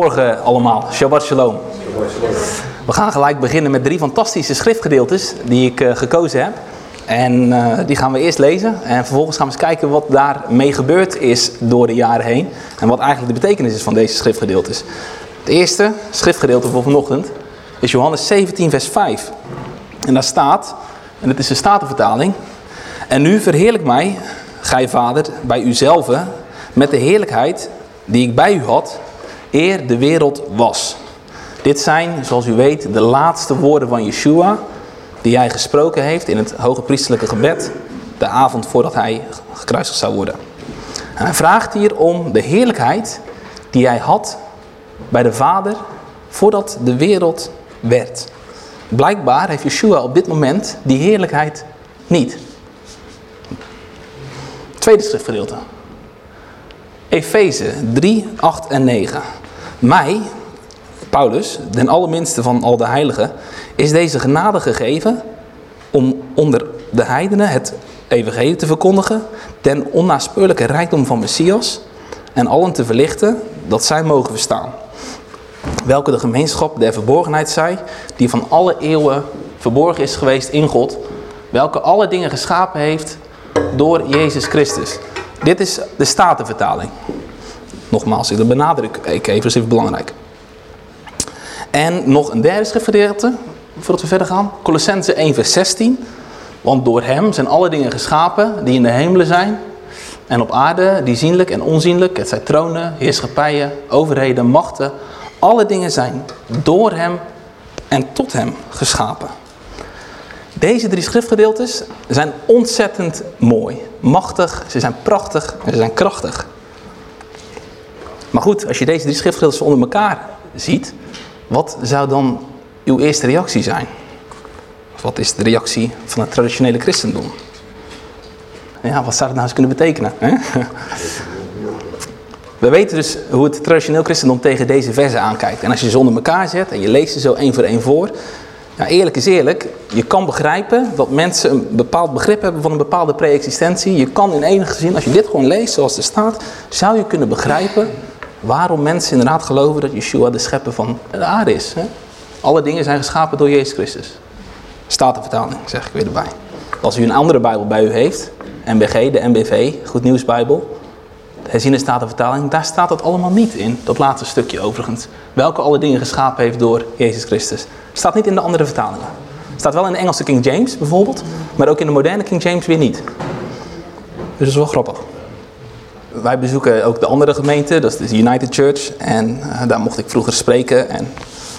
Goedemorgen allemaal, Shabbat Shalom. We gaan gelijk beginnen met drie fantastische schriftgedeeltes die ik uh, gekozen heb. En uh, die gaan we eerst lezen en vervolgens gaan we eens kijken wat daarmee gebeurd is door de jaren heen. En wat eigenlijk de betekenis is van deze schriftgedeeltes. Het eerste schriftgedeelte voor vanochtend is Johannes 17 vers 5. En daar staat, en het is de Statenvertaling. En nu verheerlijk mij, gij vader, bij uzelf met de heerlijkheid die ik bij u had eer de wereld was. Dit zijn, zoals u weet, de laatste woorden van Yeshua die hij gesproken heeft in het hoge priestelijke gebed de avond voordat hij gekruisigd zou worden. En hij vraagt hier om de heerlijkheid die hij had bij de Vader voordat de wereld werd. Blijkbaar heeft Yeshua op dit moment die heerlijkheid niet. Tweede schriftgedeelte. Efeze 3, 8 en 9. Mij, Paulus, den allerminste van al de heiligen, is deze genade gegeven om onder de heidenen het evangelie te verkondigen, ten onnaspeurlijke rijkdom van Messias en allen te verlichten dat zij mogen verstaan. Welke de gemeenschap der verborgenheid zij, die van alle eeuwen verborgen is geweest in God, welke alle dingen geschapen heeft door Jezus Christus. Dit is de Statenvertaling. Nogmaals, ik benadruk ik even, dat is belangrijk. En nog een derde schriftgedeelte, voordat we verder gaan. Colossense 1 vers 16. Want door hem zijn alle dingen geschapen die in de hemelen zijn en op aarde, die zienlijk en onzienlijk, het zijn tronen, heerschappijen, overheden, machten. Alle dingen zijn door hem en tot hem geschapen. Deze drie schriftgedeeltes zijn ontzettend mooi, machtig, ze zijn prachtig en ze zijn krachtig. Maar goed, als je deze drie schriftgedeeltes onder elkaar ziet, wat zou dan uw eerste reactie zijn? wat is de reactie van het traditionele christendom? Ja, wat zou dat nou eens kunnen betekenen? Hè? We weten dus hoe het traditioneel christendom tegen deze versen aankijkt. En als je ze onder elkaar zet en je leest ze zo één voor één voor, ja, eerlijk is eerlijk, je kan begrijpen dat mensen een bepaald begrip hebben van een bepaalde pre-existentie. Je kan in enige zin, als je dit gewoon leest zoals er staat, zou je kunnen begrijpen waarom mensen inderdaad geloven dat Yeshua de schepper van de aarde is. Hè? Alle dingen zijn geschapen door Jezus Christus. Statenvertaling, zeg ik weer erbij. Als u een andere Bijbel bij u heeft, MBG, de MBV, Goed Nieuws Bijbel, de herziene Statenvertaling, daar staat dat allemaal niet in. Dat laatste stukje overigens. Welke alle dingen geschapen heeft door Jezus Christus. Staat niet in de andere vertalingen. Staat wel in de Engelse King James bijvoorbeeld, maar ook in de moderne King James weer niet. Dus dat is wel grappig. Wij bezoeken ook de andere gemeente, dat is de United Church. En uh, daar mocht ik vroeger spreken. En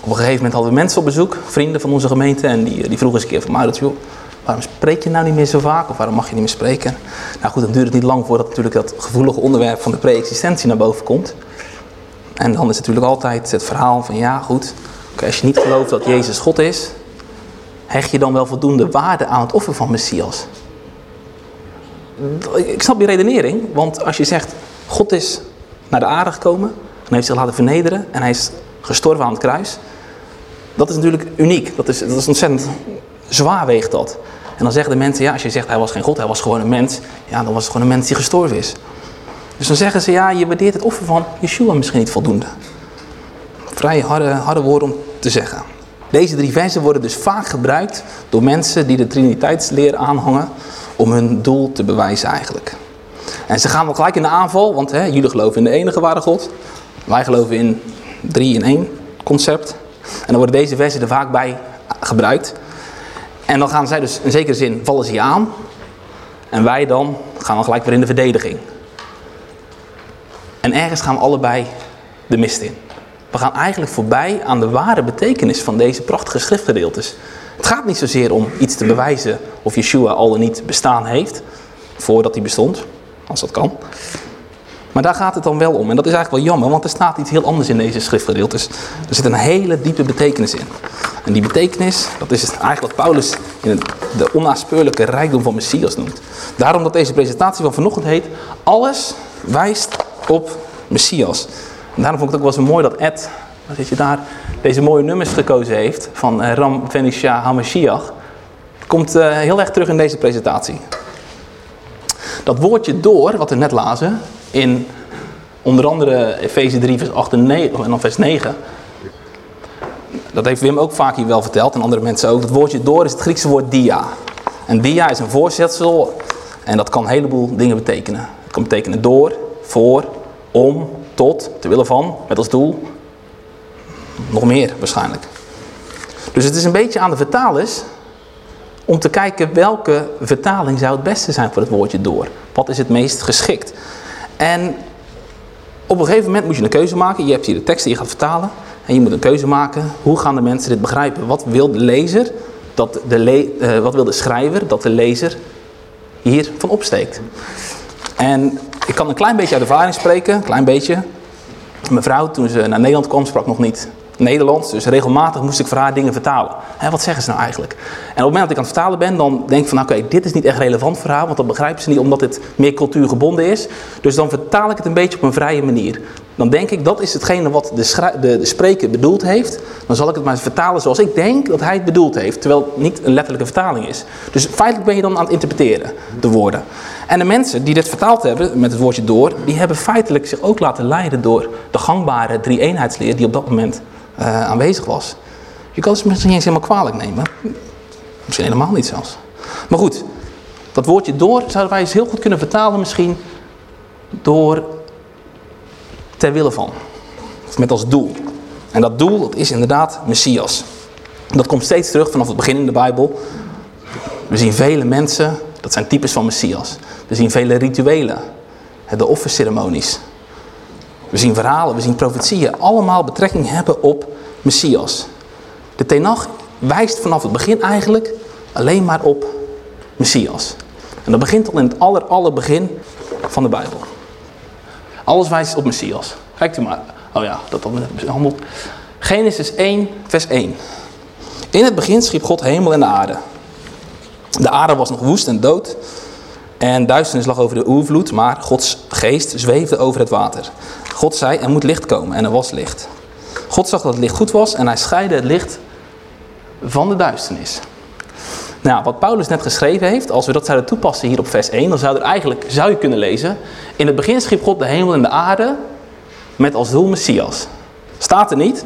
op een gegeven moment hadden we mensen op bezoek, vrienden van onze gemeente. En die, die vroegen eens een keer van Maurits, waarom spreek je nou niet meer zo vaak? Of waarom mag je niet meer spreken? Nou goed, dan duurt het niet lang voordat natuurlijk dat gevoelige onderwerp van de pre-existentie naar boven komt. En dan is natuurlijk altijd het verhaal van, ja goed, als je niet gelooft dat Jezus God is, hecht je dan wel voldoende waarde aan het offer van Messias? Ik snap die redenering, want als je zegt, God is naar de aarde gekomen en heeft zich laten vernederen en hij is gestorven aan het kruis. Dat is natuurlijk uniek, dat is, dat is ontzettend zwaar weegt dat. En dan zeggen de mensen, ja als je zegt hij was geen God, hij was gewoon een mens. Ja dan was het gewoon een mens die gestorven is. Dus dan zeggen ze, ja je waardeert het offer van Yeshua misschien niet voldoende. Vrij harde, harde woorden om te zeggen. Deze drie versen worden dus vaak gebruikt door mensen die de triniteitsleer aanhangen om hun doel te bewijzen eigenlijk. En ze gaan wel gelijk in de aanval, want hè, jullie geloven in de enige ware God. Wij geloven in drie in één concept. En dan worden deze versen er vaak bij gebruikt. En dan gaan zij dus in zekere zin, vallen ze aan. En wij dan gaan we gelijk weer in de verdediging. En ergens gaan we allebei de mist in. We gaan eigenlijk voorbij aan de ware betekenis van deze prachtige schriftgedeeltes. Het gaat niet zozeer om iets te bewijzen of Yeshua al en niet bestaan heeft, voordat hij bestond, als dat kan. Maar daar gaat het dan wel om. En dat is eigenlijk wel jammer, want er staat iets heel anders in deze schriftgedeeltes. Er zit een hele diepe betekenis in. En die betekenis, dat is eigenlijk wat Paulus in de onnaspeurlijke rijkdom van Messias noemt. Daarom dat deze presentatie van vanochtend heet, alles wijst op Messias. En daarom vond ik het ook wel zo mooi dat Ed, wat zit je daar, deze mooie nummers gekozen heeft van uh, Ram Venisha Hamashiach. Komt uh, heel erg terug in deze presentatie. Dat woordje door, wat we net lazen, in Onder andere Efeze 3 vers 8 en, 9, en dan vers 9. Dat heeft Wim ook vaak hier wel verteld en andere mensen ook. Het woordje door is het Griekse woord dia. En dia is een voorzetsel en dat kan een heleboel dingen betekenen. Het kan betekenen door, voor, om, tot, te willen van, met als doel. Nog meer waarschijnlijk. Dus het is een beetje aan de vertalers om te kijken welke vertaling zou het beste zijn voor het woordje door. Wat is het meest geschikt? En op een gegeven moment moet je een keuze maken. Je hebt hier de tekst die je gaat vertalen. En je moet een keuze maken. Hoe gaan de mensen dit begrijpen? Wat wil de lezer, dat de le uh, wat wil de schrijver dat de lezer hier van opsteekt? En ik kan een klein beetje uit ervaring spreken. Een klein beetje. Mijn vrouw, toen ze naar Nederland kwam, sprak nog niet Nederlands. Dus regelmatig moest ik voor haar dingen vertalen. Hè, wat zeggen ze nou eigenlijk? En op het moment dat ik aan het vertalen ben, dan denk ik van oké, dit is niet echt relevant voor haar. Want dat begrijpen ze niet omdat het meer cultuurgebonden is. Dus dan vertaal ik het een beetje op een vrije manier. Dan denk ik, dat is hetgene wat de, de, de spreker bedoeld heeft. Dan zal ik het maar vertalen zoals ik denk dat hij het bedoeld heeft. Terwijl het niet een letterlijke vertaling is. Dus feitelijk ben je dan aan het interpreteren, de woorden. En de mensen die dit vertaald hebben, met het woordje door, die hebben feitelijk zich ook laten leiden door de gangbare drie-eenheidsleer die op dat moment uh, aanwezig was. Je kan het misschien niet eens helemaal kwalijk nemen. Misschien helemaal niet zelfs. Maar goed, dat woordje door zouden wij eens heel goed kunnen vertalen misschien door ter wille van. Of met als doel. En dat doel dat is inderdaad Messias. Dat komt steeds terug vanaf het begin in de Bijbel. We zien vele mensen, dat zijn types van Messias. We zien vele rituelen, de offerceremonies. We zien verhalen, we zien profetieën, allemaal betrekking hebben op Messias. De Tenach wijst vanaf het begin eigenlijk alleen maar op Messias. En dat begint al in het aller, aller begin van de Bijbel. Alles wijst op Messias. Kijkt u maar. Oh ja, dat behandeld. Genesis 1, vers 1. In het begin schiep God hemel en de aarde. De aarde was nog woest en dood. En duisternis lag over de oervloed, maar Gods geest zweefde over het water. God zei, er moet licht komen en er was licht. God zag dat het licht goed was en hij scheidde het licht van de duisternis. Nou, wat Paulus net geschreven heeft, als we dat zouden toepassen hier op vers 1, dan zou er eigenlijk, zou je kunnen lezen, in het begin schiep God de hemel en de aarde met als doel Messias. Staat er niet,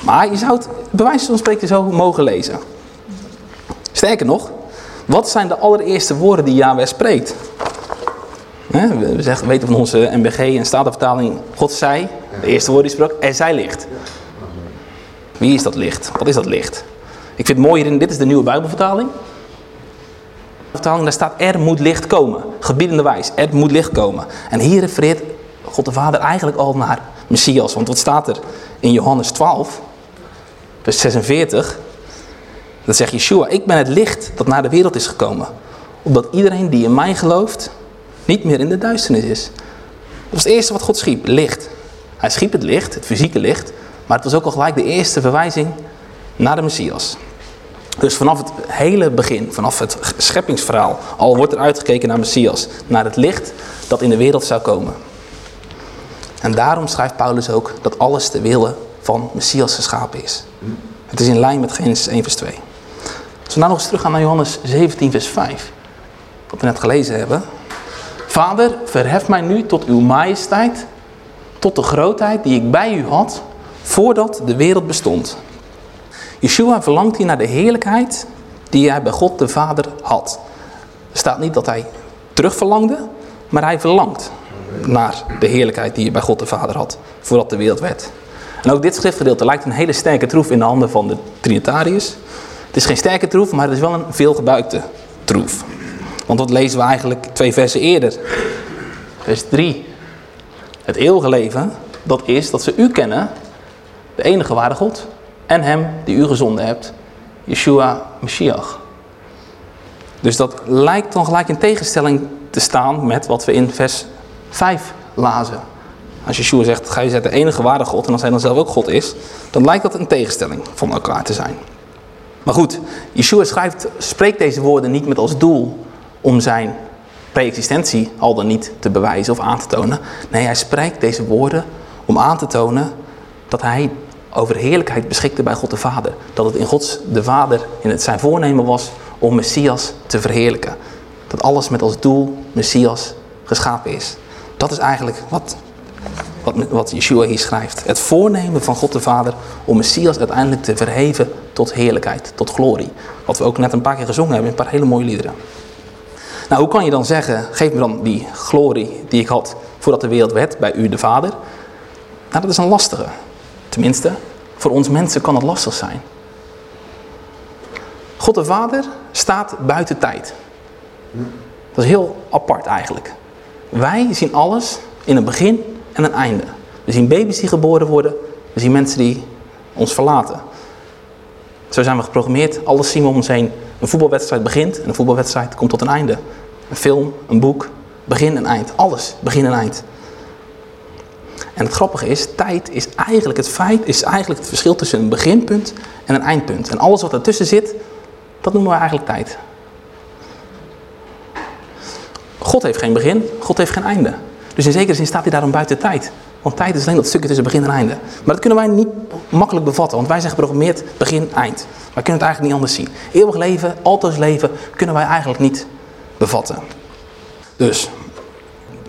maar je zou het bij wijze van spreken zo mogen lezen. Sterker nog, wat zijn de allereerste woorden die Yahweh spreekt? We weten van onze MBG en Statenvertaling, God zei, de eerste woord die sprak, er zij licht. Wie is dat licht? Wat is dat licht? Ik vind het mooi hierin, dit is de nieuwe Bijbelvertaling. Vertaling, daar staat er moet licht komen. Gebiedende wijs, er moet licht komen. En hier refereert God de Vader eigenlijk al naar Messias. Want wat staat er in Johannes 12, vers 46? Dat zegt Yeshua, ik ben het licht dat naar de wereld is gekomen. Opdat iedereen die in mij gelooft, niet meer in de duisternis is. Dat was het eerste wat God schiep, licht. Hij schiep het licht, het fysieke licht, maar het was ook al gelijk de eerste verwijzing naar de Messias. Dus vanaf het hele begin, vanaf het scheppingsverhaal, al wordt er uitgekeken naar Messias, naar het licht dat in de wereld zou komen. En daarom schrijft Paulus ook dat alles de willen van Messias geschapen is. Het is in lijn met Genesis 1 vers 2. Als we nou nog eens teruggaan naar Johannes 17 vers 5, wat we net gelezen hebben. Vader, verhef mij nu tot uw majesteit, tot de grootheid die ik bij u had, voordat de wereld bestond. Yeshua verlangt hier naar de heerlijkheid die hij bij God de Vader had. Er staat niet dat hij terugverlangde, maar hij verlangt naar de heerlijkheid die hij bij God de Vader had, voordat de wereld werd. En ook dit schriftgedeelte lijkt een hele sterke troef in de handen van de Trinitariërs. Het is geen sterke troef, maar het is wel een veelgebruikte troef. Want wat lezen we eigenlijk twee versen eerder? Vers 3. Het eeuwige leven, dat is dat ze u kennen, de enige ware God, en hem die u gezonden hebt, Yeshua Mashiach. Dus dat lijkt dan gelijk in tegenstelling te staan met wat we in vers 5 lazen. Als Yeshua zegt, ga je zegt de enige ware God, en als hij dan zelf ook God is, dan lijkt dat een tegenstelling van elkaar te zijn. Maar goed, Yeshua schrijft, spreekt deze woorden niet met als doel om zijn pre-existentie al dan niet te bewijzen of aan te tonen. Nee, hij spreekt deze woorden om aan te tonen dat hij over heerlijkheid beschikte bij God de Vader. Dat het in God de Vader in het zijn voornemen was om Messias te verheerlijken. Dat alles met als doel Messias geschapen is. Dat is eigenlijk wat wat, wat Yeshua hier schrijft. Het voornemen van God de Vader om Messias uiteindelijk te verheven tot heerlijkheid, tot glorie. Wat we ook net een paar keer gezongen hebben in een paar hele mooie liederen. Nou, hoe kan je dan zeggen, geef me dan die glorie die ik had voordat de wereld werd bij u de Vader? Nou, dat is een lastige. Tenminste, voor ons mensen kan het lastig zijn. God de Vader staat buiten tijd. Dat is heel apart eigenlijk. Wij zien alles in een begin en een einde. We zien baby's die geboren worden. We zien mensen die ons verlaten. Zo zijn we geprogrammeerd. Alles zien we om ons heen. Een voetbalwedstrijd begint en een voetbalwedstrijd komt tot een einde. Een film, een boek, begin en eind. Alles, begin en eind. En het grappige is, tijd is eigenlijk het feit, is eigenlijk het verschil tussen een beginpunt en een eindpunt. En alles wat ertussen zit, dat noemen we eigenlijk tijd. God heeft geen begin, God heeft geen einde. Dus in zekere zin staat hij daarom buiten tijd. Want tijd is alleen dat stukje tussen begin en einde. Maar dat kunnen wij niet makkelijk bevatten, want wij zijn geprogrammeerd begin, eind. Wij kunnen het eigenlijk niet anders zien. Eeuwig leven, altoos leven, kunnen wij eigenlijk niet bevatten. Dus,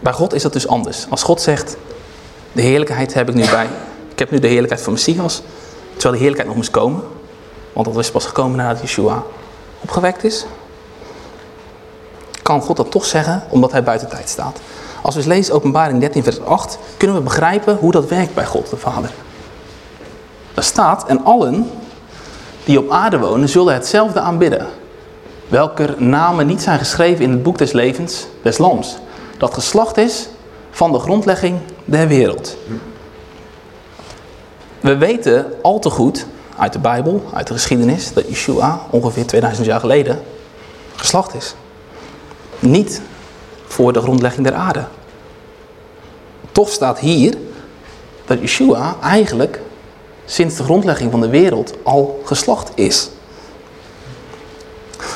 bij God is dat dus anders. Als God zegt, de heerlijkheid heb ik nu bij, ik heb nu de heerlijkheid van Messias, terwijl de heerlijkheid nog moest komen. Want dat is pas gekomen nadat Yeshua opgewekt is. Kan God dat toch zeggen, omdat hij buiten tijd staat. Als we eens lezen openbaring 13 vers 8, kunnen we begrijpen hoe dat werkt bij God de Vader. Daar staat, en allen die op aarde wonen zullen hetzelfde aanbidden. Welker namen niet zijn geschreven in het boek des levens des lams. Dat geslacht is van de grondlegging der wereld. We weten al te goed uit de Bijbel, uit de geschiedenis, dat Yeshua ongeveer 2000 jaar geleden geslacht is. Niet voor de grondlegging der aarde. Toch staat hier dat Yeshua eigenlijk sinds de grondlegging van de wereld al geslacht is.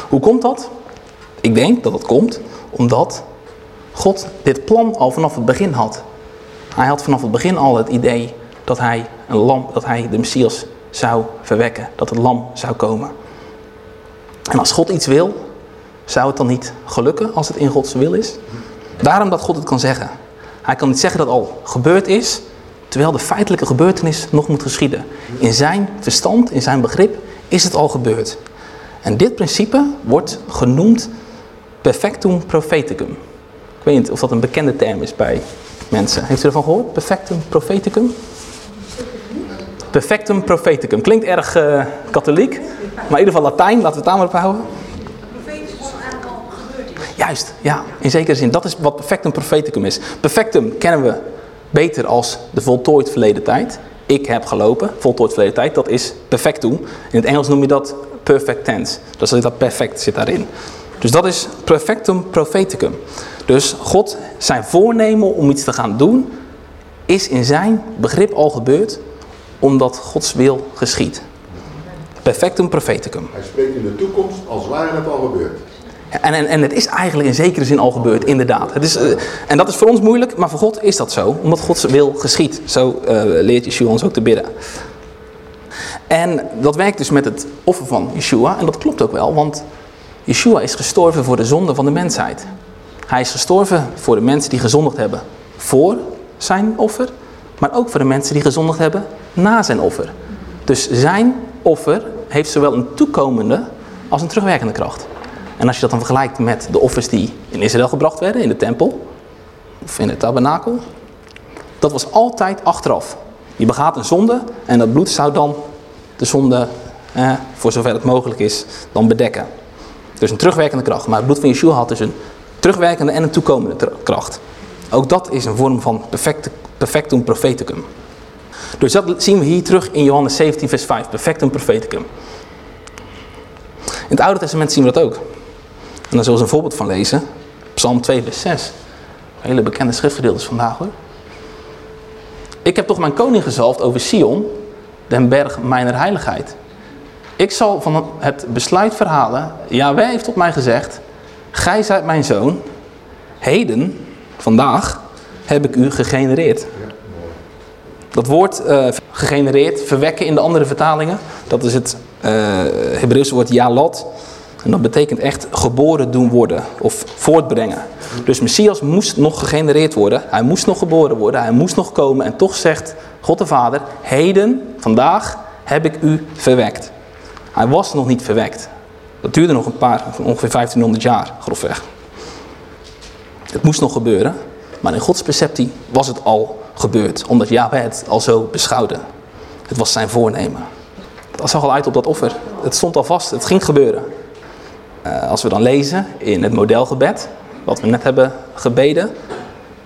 Hoe komt dat? Ik denk dat dat komt omdat God dit plan al vanaf het begin had. Hij had vanaf het begin al het idee dat hij, een lam, dat hij de Messias zou verwekken. Dat het lam zou komen. En als God iets wil, zou het dan niet gelukken als het in Gods wil is? Daarom dat God het kan zeggen. Hij kan niet zeggen dat al gebeurd is, terwijl de feitelijke gebeurtenis nog moet geschieden. In zijn verstand, in zijn begrip, is het al gebeurd. En dit principe wordt genoemd perfectum propheticum. Ik weet niet of dat een bekende term is bij mensen. Heeft u ervan gehoord? Perfectum propheticum? Perfectum propheticum. Klinkt erg uh, katholiek, maar in ieder geval Latijn, laten we het daar maar op houden. Juist, ja, in zekere zin. Dat is wat perfectum propheticum is. Perfectum kennen we beter als de voltooid verleden tijd. Ik heb gelopen, voltooid verleden tijd, dat is perfectum. In het Engels noem je dat perfect tense. Dus dat perfect zit daarin. Dus dat is perfectum propheticum. Dus God, zijn voornemen om iets te gaan doen, is in zijn begrip al gebeurd, omdat Gods wil geschiet. Perfectum propheticum. Hij spreekt in de toekomst als ware het al gebeurd. En, en, het is eigenlijk in zekere zin al gebeurd, inderdaad. Het is, uh, en dat is voor ons moeilijk, maar voor God is dat zo. Omdat Gods wil geschiet. Zo uh, leert Yeshua ons ook te bidden. En dat werkt dus met het offer van Yeshua. En dat klopt ook wel, want Yeshua is gestorven voor de zonde van de mensheid. Hij is gestorven voor de mensen die gezondigd hebben voor zijn offer. Maar ook voor de mensen die gezondigd hebben na zijn offer. Dus zijn offer heeft zowel een toekomende als een terugwerkende kracht. En als je dat dan vergelijkt met de offers die in Israël gebracht werden, in de tempel of in het tabernakel, dat was altijd achteraf. Je begaat een zonde en dat bloed zou dan de zonde, eh, voor zover het mogelijk is, dan bedekken. Dus een terugwerkende kracht. Maar het bloed van Yeshua had dus een terugwerkende en een toekomende kracht. Ook dat is een vorm van perfect, perfectum propheticum. Dus dat zien we hier terug in Johannes 17 vers 5. Perfectum propheticum. In het Oude Testament zien we dat ook. En daar zullen we een voorbeeld van lezen. Psalm 2 vers 6. Hele bekende schriftgedeeltes vandaag hoor. Ik heb toch mijn koning gezalfd over Sion, den berg mijner heiligheid. Ik zal van het besluit verhalen. Yahweh heeft tot mij gezegd. Gij zijt mijn zoon. Heden, vandaag, heb ik u gegenereerd. Dat woord uh, gegenereerd, verwekken in de andere vertalingen. Dat is het uh, Hebreeuwse woord jalot. En dat betekent echt geboren doen worden of voortbrengen. Dus Messias moest nog gegenereerd worden. Hij moest nog geboren worden. Hij moest nog komen. En toch zegt God de Vader, heden, vandaag heb ik u verwekt. Hij was nog niet verwekt. Dat duurde nog een paar, ongeveer 1500 jaar, grofweg. Het moest nog gebeuren. Maar in Gods perceptie was het al gebeurd. Omdat Yahweh het al zo beschouwde. Het was zijn voornemen. Dat zag al uit op dat offer. Het stond al vast. Het ging gebeuren. Uh, als we dan lezen in het modelgebed. Wat we net hebben gebeden.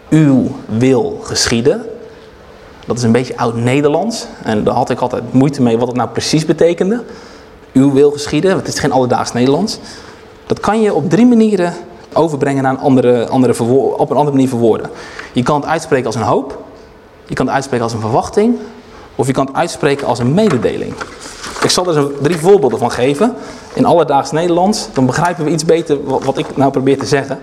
Uw wil geschieden. Dat is een beetje oud-Nederlands. En daar had ik altijd moeite mee wat het nou precies betekende. Uw wil geschieden. Het is geen alledaags Nederlands. Dat kan je op drie manieren overbrengen naar andere, andere op een andere manier verwoorden. Je kan het uitspreken als een hoop. Je kan het uitspreken als een verwachting. Of je kan het uitspreken als een mededeling. Ik zal er zo drie voorbeelden van geven. In alledaags Nederlands. Dan begrijpen we iets beter wat, ik nou probeer te zeggen.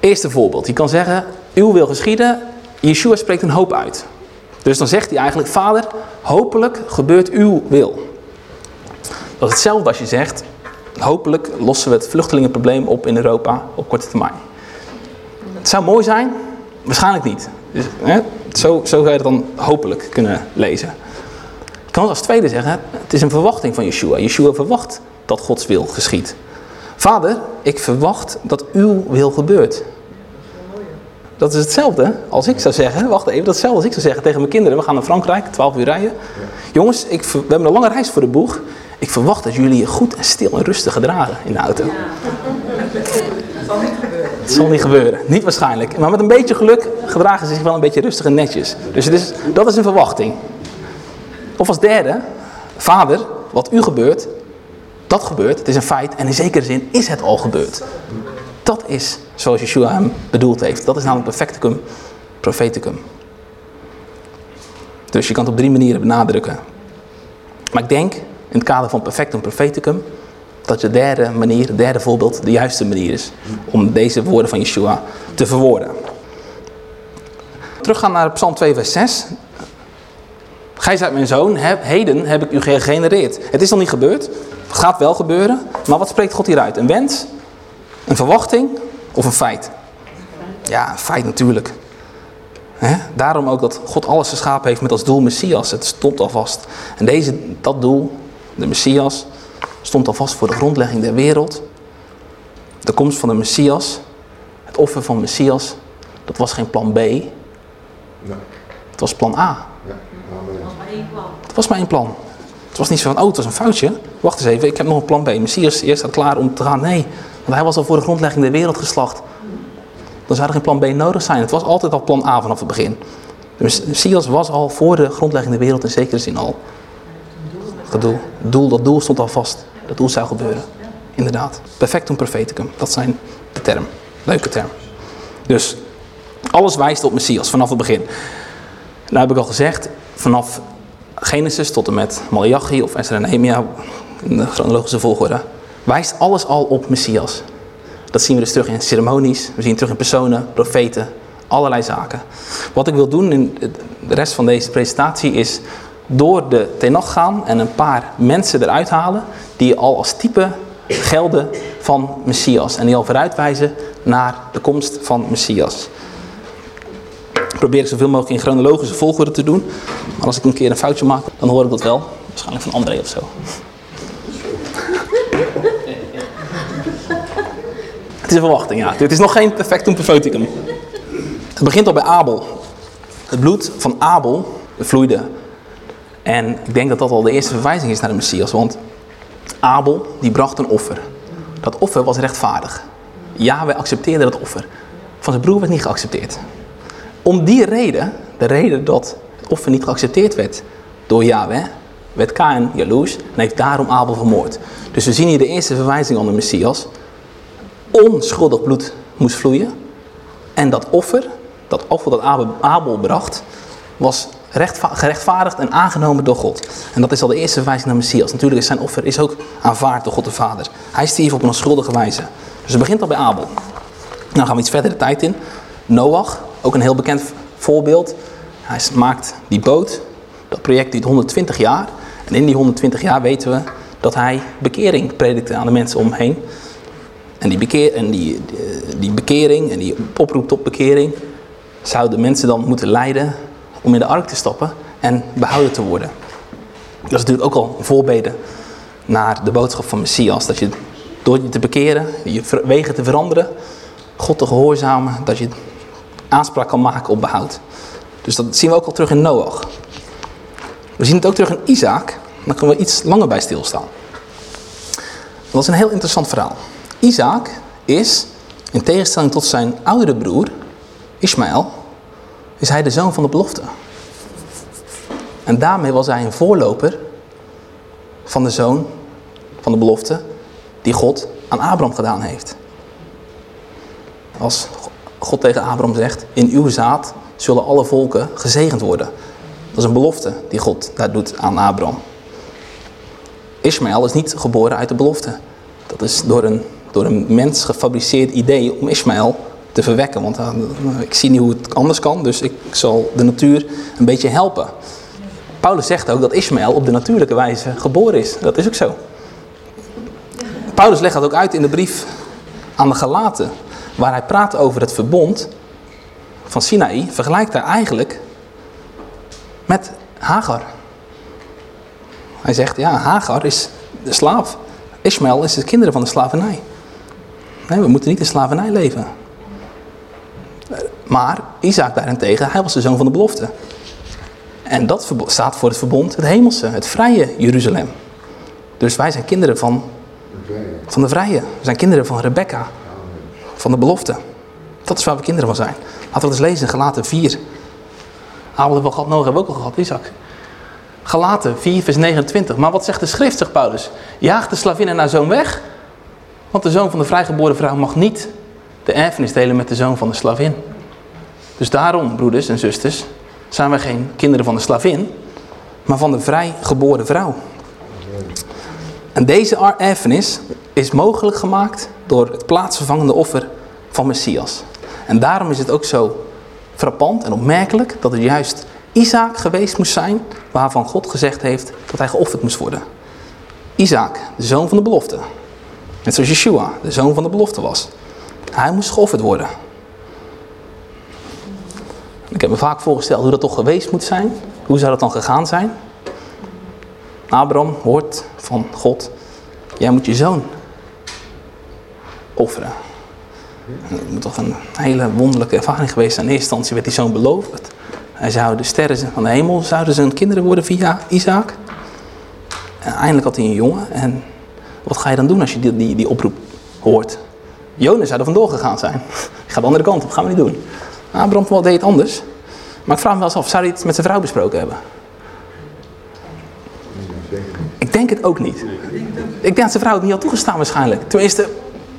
Eerste voorbeeld. Je kan zeggen, uw wil geschieden. Yeshua spreekt een hoop uit. Dus dan zegt hij eigenlijk, vader, hopelijk gebeurt uw wil. Dat is hetzelfde als je zegt, hopelijk lossen we het vluchtelingenprobleem op in Europa op korte termijn. Het zou mooi zijn, waarschijnlijk niet. Dus, hè, zo, zo zou je het dan hopelijk kunnen lezen. Kan als tweede zeggen, het is een verwachting van Yeshua. Yeshua verwacht dat Gods wil geschiet. Vader, ik verwacht dat uw wil gebeurt. Dat is hetzelfde als ik zou zeggen, wacht even, dat is hetzelfde als ik zou zeggen tegen mijn kinderen. We gaan naar Frankrijk, 12 uur rijden. Jongens, ik, we hebben een lange reis voor de boeg. Ik verwacht dat jullie je goed en stil en rustig gedragen in de auto. Het zal niet gebeuren. Zal niet gebeuren, niet waarschijnlijk. Maar met een beetje geluk gedragen ze zich wel een beetje rustig en netjes. Dus is, dat is een verwachting. Of als derde, vader, wat u gebeurt, dat gebeurt, het is een feit en in zekere zin is het al gebeurd. Dat is zoals Yeshua hem bedoeld heeft. Dat is namelijk perfecticum propheticum. Dus je kan het op drie manieren benadrukken. Maar ik denk, in het kader van perfectum propheticum, dat de derde manier, het derde voorbeeld, de juiste manier is om deze woorden van Yeshua te verwoorden. Teruggaan naar Psalm 2 vers 6. Gij zijt mijn zoon, heden heb ik u gegenereerd. Het is nog niet gebeurd, het gaat wel gebeuren, maar wat spreekt God hieruit? Een wens? Een verwachting? Of een feit? Ja, een feit natuurlijk. Daarom ook dat God alles geschapen heeft met als doel Messias. Het stond al vast. En deze, dat doel, de Messias, stond al vast voor de grondlegging der wereld. De komst van de Messias, het offer van Messias, dat was geen plan B. Het was plan A. Het was één plan. Het was niet zo van, oh het was een foutje. Wacht eens even, ik heb nog een plan B. Messias eerst staat klaar om te gaan. Nee, want hij was al voor de grondlegging der wereld geslacht. Dan zou er geen plan B nodig zijn. Het was altijd al plan A vanaf het begin. De Messias was al voor de grondlegging der wereld in zekere zin al. Doel, doel, dat doel stond al vast. Dat doel zou gebeuren. Inderdaad. Perfectum propheticum. Dat zijn de term. Leuke term. Dus alles wijst op Messias vanaf het begin. Nou heb ik al gezegd, vanaf Genesis tot en met Malachi of Ezra en Nehemia, in de chronologische volgorde, wijst alles al op Messias. Dat zien we dus terug in ceremonies, we zien terug in personen, profeten, allerlei zaken. Wat ik wil doen in de rest van deze presentatie is door de Tenach gaan en een paar mensen eruit halen die al als type gelden van Messias. En die al vooruitwijzen naar de komst van Messias. Probeer ik zoveel mogelijk in chronologische volgorde te doen. Maar als ik een keer een foutje maak, dan hoor ik dat wel. Waarschijnlijk van André of zo. Het is een verwachting, ja. Het is nog geen perfectum perfectum. Het begint al bij Abel. Het bloed van Abel vloeide. En ik denk dat dat al de eerste verwijzing is naar de Messias. Want Abel, die bracht een offer. Dat offer was rechtvaardig. Ja, wij accepteerden dat offer. Van zijn broer werd niet geaccepteerd. Om die reden, de reden dat het offer niet geaccepteerd werd door Yahweh, werd Kain jaloers en heeft daarom Abel vermoord. Dus we zien hier de eerste verwijzing aan de Messias. Onschuldig bloed moest vloeien. En dat offer, dat offer dat Abel bracht, was gerechtvaardigd en aangenomen door God. En dat is al de eerste verwijzing naar Messias. Natuurlijk is zijn offer is ook aanvaard door God de Vader. Hij stierf op een onschuldige wijze. Dus het begint al bij Abel. Nou gaan we iets verder de tijd in. Noach, ook een heel bekend voorbeeld. Hij maakt die boot. Dat project duurt 120 jaar. En in die 120 jaar weten we dat hij bekering predikte aan de mensen om hem heen. En die, bekeer, en die, die, die bekering en die oproep tot bekering zouden mensen dan moeten leiden om in de ark te stappen en behouden te worden. Dat is natuurlijk ook al een voorbede naar de boodschap van Messias. Dat je door je te bekeren, je wegen te veranderen, God te gehoorzamen, dat je aanspraak kan maken op behoud. Dus dat zien we ook al terug in Noach. We zien het ook terug in Isaac. Daar kunnen we iets langer bij stilstaan. Dat is een heel interessant verhaal. Isaac is, in tegenstelling tot zijn oudere broer, Ismaël, is hij de zoon van de belofte. En daarmee was hij een voorloper van de zoon van de belofte die God aan Abraham gedaan heeft. Als God tegen Abraham zegt, in uw zaad zullen alle volken gezegend worden. Dat is een belofte die God daar doet aan Abraham. Ismaël is niet geboren uit de belofte. Dat is door een, door een mens gefabriceerd idee om Ismaël te verwekken. Want uh, ik zie niet hoe het anders kan, dus ik zal de natuur een beetje helpen. Paulus zegt ook dat Ismaël op de natuurlijke wijze geboren is. Dat is ook zo. Paulus legt dat ook uit in de brief aan de Galaten. Waar hij praat over het verbond van Sinaï. Vergelijkt hij eigenlijk met Hagar. Hij zegt, ja, Hagar is de slaaf. Ismaël is de kinderen van de slavernij. Nee, we moeten niet in slavernij leven. Maar Isaac daarentegen, hij was de zoon van de belofte. En dat staat voor het verbond, het hemelse, het vrije Jeruzalem. Dus wij zijn kinderen van, van de vrije. We zijn kinderen van Rebecca. Van de belofte. Dat is waar we kinderen van zijn. Laten we eens lezen, Galaten 4. Abel hebben we gehad, Noach hebben we ook al gehad, Isaac. Galaten 4 vers 29. Maar wat zegt de schrift, zegt Paulus? Jaag de slavinnen naar zoon weg. Want de zoon van de vrijgeboren vrouw mag niet de erfenis delen met de zoon van de slavin. Dus daarom, broeders en zusters, zijn wij geen kinderen van de slavin, maar van de vrijgeboren vrouw. En deze erfenis is mogelijk gemaakt door het plaatsvervangende offer van Messias. En daarom is het ook zo frappant en opmerkelijk dat het juist Isaac geweest moest zijn waarvan God gezegd heeft dat hij geofferd moest worden. Isaac, de zoon van de belofte. Net zoals Yeshua, de zoon van de belofte was. Hij moest geofferd worden. Ik heb me vaak voorgesteld hoe dat toch geweest moet zijn. Hoe zou dat dan gegaan zijn? Abraham hoort van God, jij moet je zoon offeren. Dat moet toch een hele wonderlijke ervaring geweest zijn. In eerste instantie werd die zoon beloofd. Hij zou de sterren van de hemel, zouden zijn kinderen worden via Isaac. En eindelijk had hij een jongen. En wat ga je dan doen als je die, die, oproep hoort? Jonas zou er vandoor gegaan zijn. Ik ga de andere kant op, gaan we niet doen. Abraham deed het anders. Maar ik vraag me wel eens af, zou hij het met zijn vrouw besproken hebben? Ik denk het ook niet. Ik denk dat zijn vrouw het niet had toegestaan waarschijnlijk. Tenminste,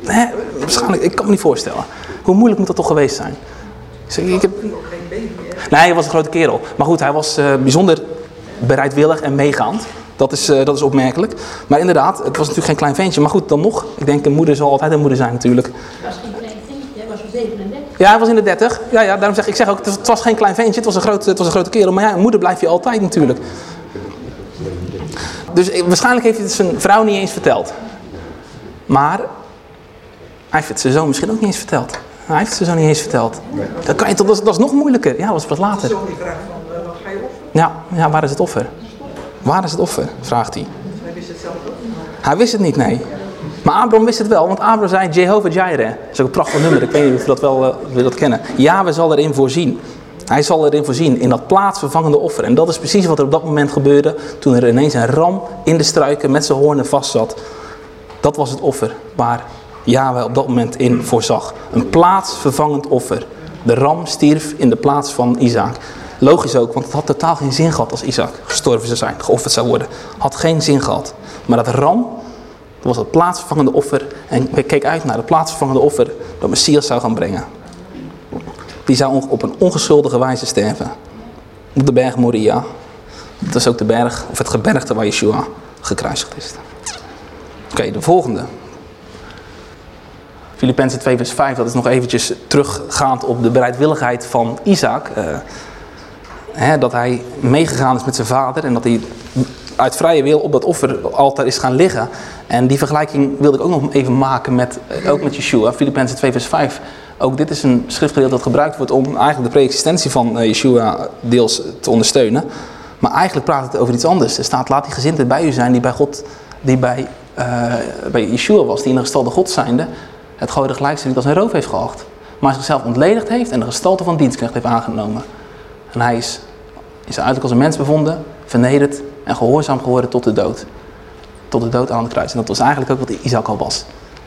hè, waarschijnlijk, ik kan me niet voorstellen. Hoe moeilijk moet dat toch geweest zijn? Ik, ik heb... Nee, hij was een grote kerel. Maar goed, hij was uh, bijzonder bereidwillig en meegaand. Dat is, uh, dat is opmerkelijk. Maar inderdaad, het was natuurlijk geen klein ventje. Maar goed, dan nog. Ik denk, een moeder zal altijd een moeder zijn natuurlijk. Het was geen ventje, hij was 37. Ja, hij was in de 30. Ja, ja, daarom zeg ik, zeg ook, het was geen klein ventje, het was een, groot, het was een grote kerel. Maar ja, een moeder blijf je altijd natuurlijk. Dus eh, waarschijnlijk heeft hij het zijn vrouw niet eens verteld. Maar hij heeft het zijn zoon misschien ook niet eens verteld. Hij heeft het zijn zoon niet eens verteld. Dat, kan je toch, dat, is, dat is nog moeilijker. Ja, dat was pas later. Zo'n die vraagt van, uh, wat ga je offeren? Ja, ja, waar is het offer? Waar is het offer? Vraagt hij. Hij wist het zelf ook niet. Hij wist het niet, nee. Maar Abraham wist het wel, want Abraham zei Jehovah Jireh. Dat is ook een prachtig nummer, ik weet niet of je dat wel uh, wil dat kennen. Ja, we zal erin voorzien. Hij zal erin voorzien, in dat plaatsvervangende offer. En dat is precies wat er op dat moment gebeurde, toen er ineens een ram in de struiken met zijn hoornen vastzat. Dat was het offer waar Yahweh op dat moment in voorzag. Een plaatsvervangend offer. De ram stierf in de plaats van Isaac. Logisch ook, want het had totaal geen zin gehad als Isaac gestorven zou zijn, geofferd zou worden. Had geen zin gehad. Maar dat ram was het plaatsvervangende offer. En we keken uit naar het plaatsvervangende offer dat Messias zou gaan brengen. Die zou op een ongeschuldige wijze sterven. Op de berg Moria. Dat is ook de berg, of het gebergte waar Yeshua gekruisigd is. Oké, de volgende. Filippenzen 2 vers 5, dat is nog eventjes teruggaand op de bereidwilligheid van Isaac. Uh, hè, dat hij meegegaan is met zijn vader en dat hij uit vrije wil op dat offeraltaar is gaan liggen. En die vergelijking wilde ik ook nog even maken met, eh, ook met Yeshua, Filippenzen 2 vers 5. Ook dit is een schriftgedeelte dat gebruikt wordt om eigenlijk de pre-existentie van eh, Yeshua deels te ondersteunen. Maar eigenlijk praat het over iets anders. Er staat, laat die gezindheid bij u zijn die bij God, die bij, eh, bij Yeshua was, die in de gestalte God zijnde, het goede gelijkste niet als een roof heeft geacht. Maar zichzelf ontledigd heeft en de gestalte van dienstknecht heeft aangenomen. En hij is, is uiterlijk als een mens bevonden, vernederd en gehoorzaam geworden tot de dood. Tot de dood aan het kruis. En dat was eigenlijk ook wat Isaac al was.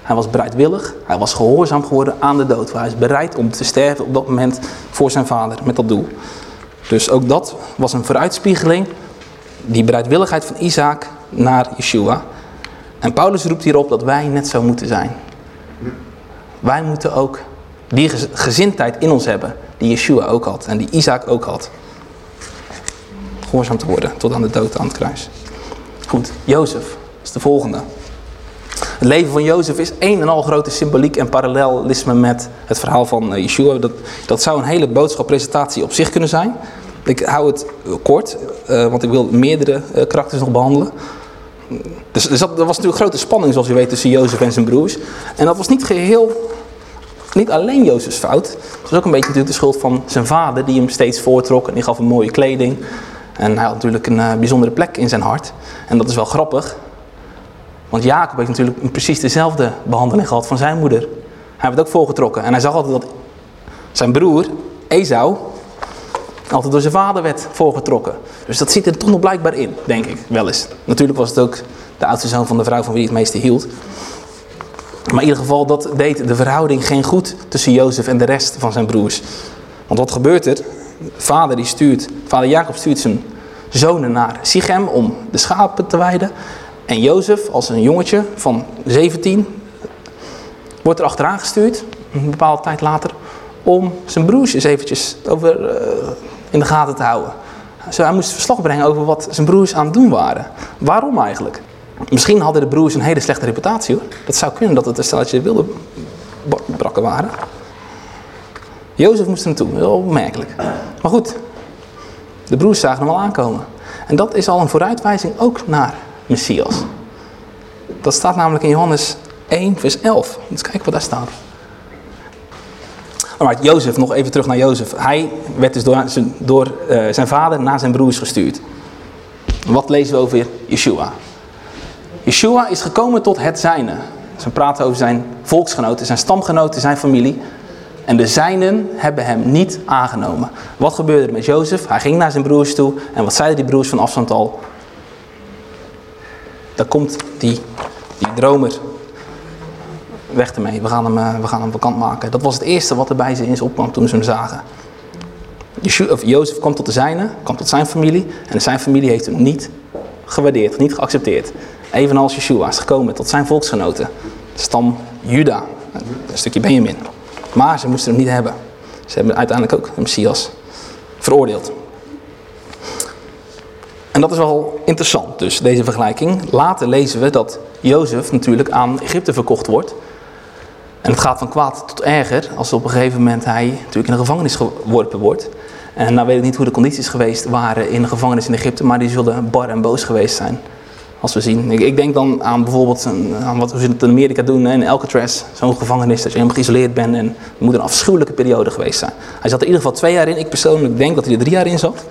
Hij was bereidwillig, hij was gehoorzaam geworden aan de dood. Hij is bereid om te sterven op dat moment voor zijn vader, met dat doel. Dus ook dat was een vooruitspiegeling, die bereidwilligheid van Isaac naar Yeshua. En Paulus roept hierop dat wij net zo moeten zijn. Wij moeten ook die gezindheid in ons hebben, die Yeshua ook had en die Isaac ook had. Gehoorzaam te worden tot aan de dood aan het kruis. Goed, Jozef is de volgende. Het leven van Jozef is een en al grote symboliek en parallelisme met het verhaal van eh, Yeshua. Dat, dat zou een hele boodschappresentatie op zich kunnen zijn. Ik hou het kort, uh, want ik wil meerdere uh, karakters nog behandelen. Dus, dus dat, er was natuurlijk grote spanning, zoals je weet, tussen Jozef en zijn broers. En dat was niet geheel, niet alleen Jozefs fout. Het was ook een beetje natuurlijk de schuld van zijn vader, die hem steeds voortrok. En die gaf hem mooie kleding. En hij had natuurlijk een bijzondere plek in zijn hart. En dat is wel grappig. Want Jacob heeft natuurlijk precies dezelfde behandeling gehad van zijn moeder. Hij werd ook voorgetrokken. En hij zag altijd dat zijn broer, Esau, altijd door zijn vader werd voorgetrokken. Dus dat zit er toch nog blijkbaar in, denk ik, wel eens. Natuurlijk was het ook de oudste zoon van de vrouw van wie het meeste hield. Maar in ieder geval, dat deed de verhouding geen goed tussen Jozef en de rest van zijn broers. Want wat gebeurt er? Vader, die stuurt, vader Jacob stuurt zijn zonen naar Sichem om de schapen te weiden. En Jozef, als een jongetje van 17, wordt er achteraan gestuurd, een bepaalde tijd later, om zijn broers eventjes over, uh, in de gaten te houden. Zo, hij moest verslag brengen over wat zijn broers aan het doen waren. Waarom eigenlijk? Misschien hadden de broers een hele slechte reputatie hoor. Dat zou kunnen dat het een stelletje wilde brakken waren. Jozef moest er naartoe, heel opmerkelijk. Maar goed, de broers zagen hem al aankomen. En dat is al een vooruitwijzing ook naar Messias. Dat staat namelijk in Johannes 1 vers 11. Eens kijken wat daar staat. Alright, Jozef, nog even terug naar Jozef. Hij werd dus door, zijn, door uh, zijn vader naar zijn broers gestuurd. Wat lezen we over Yeshua? Yeshua is gekomen tot het zijne. Ze praten over zijn volksgenoten, zijn stamgenoten, zijn familie. En de zijnen hebben hem niet aangenomen. Wat gebeurde er met Jozef? Hij ging naar zijn broers toe. En wat zeiden die broers van afstand al? Daar komt die, die dromer weg ermee. We gaan, hem, uh, we gaan hem bekant maken. Dat was het eerste wat er bij ze eens opkwam toen ze hem zagen. Jozef kwam tot de zijne, kwam tot zijn familie. En zijn familie heeft hem niet gewaardeerd, niet geaccepteerd. Evenals Yeshua is gekomen tot zijn volksgenoten. De stam Juda, een stukje Benjamin. Maar ze moesten hem niet hebben. Ze hebben uiteindelijk ook een Messias veroordeeld. En dat is wel interessant, dus deze vergelijking. Later lezen we dat Jozef natuurlijk aan Egypte verkocht wordt. En het gaat van kwaad tot erger als op een gegeven moment hij natuurlijk in de gevangenis geworpen wordt. En nou weet ik niet hoe de condities geweest waren in de gevangenis in Egypte, maar die zullen bar en boos geweest zijn. Als we zien. Ik, denk dan aan bijvoorbeeld aan wat we in Amerika doen in Alcatraz. Zo'n gevangenis dat je helemaal geïsoleerd bent. En het moet een afschuwelijke periode geweest zijn. Hij zat er in ieder geval twee jaar in. Ik persoonlijk denk dat hij er drie jaar in zat.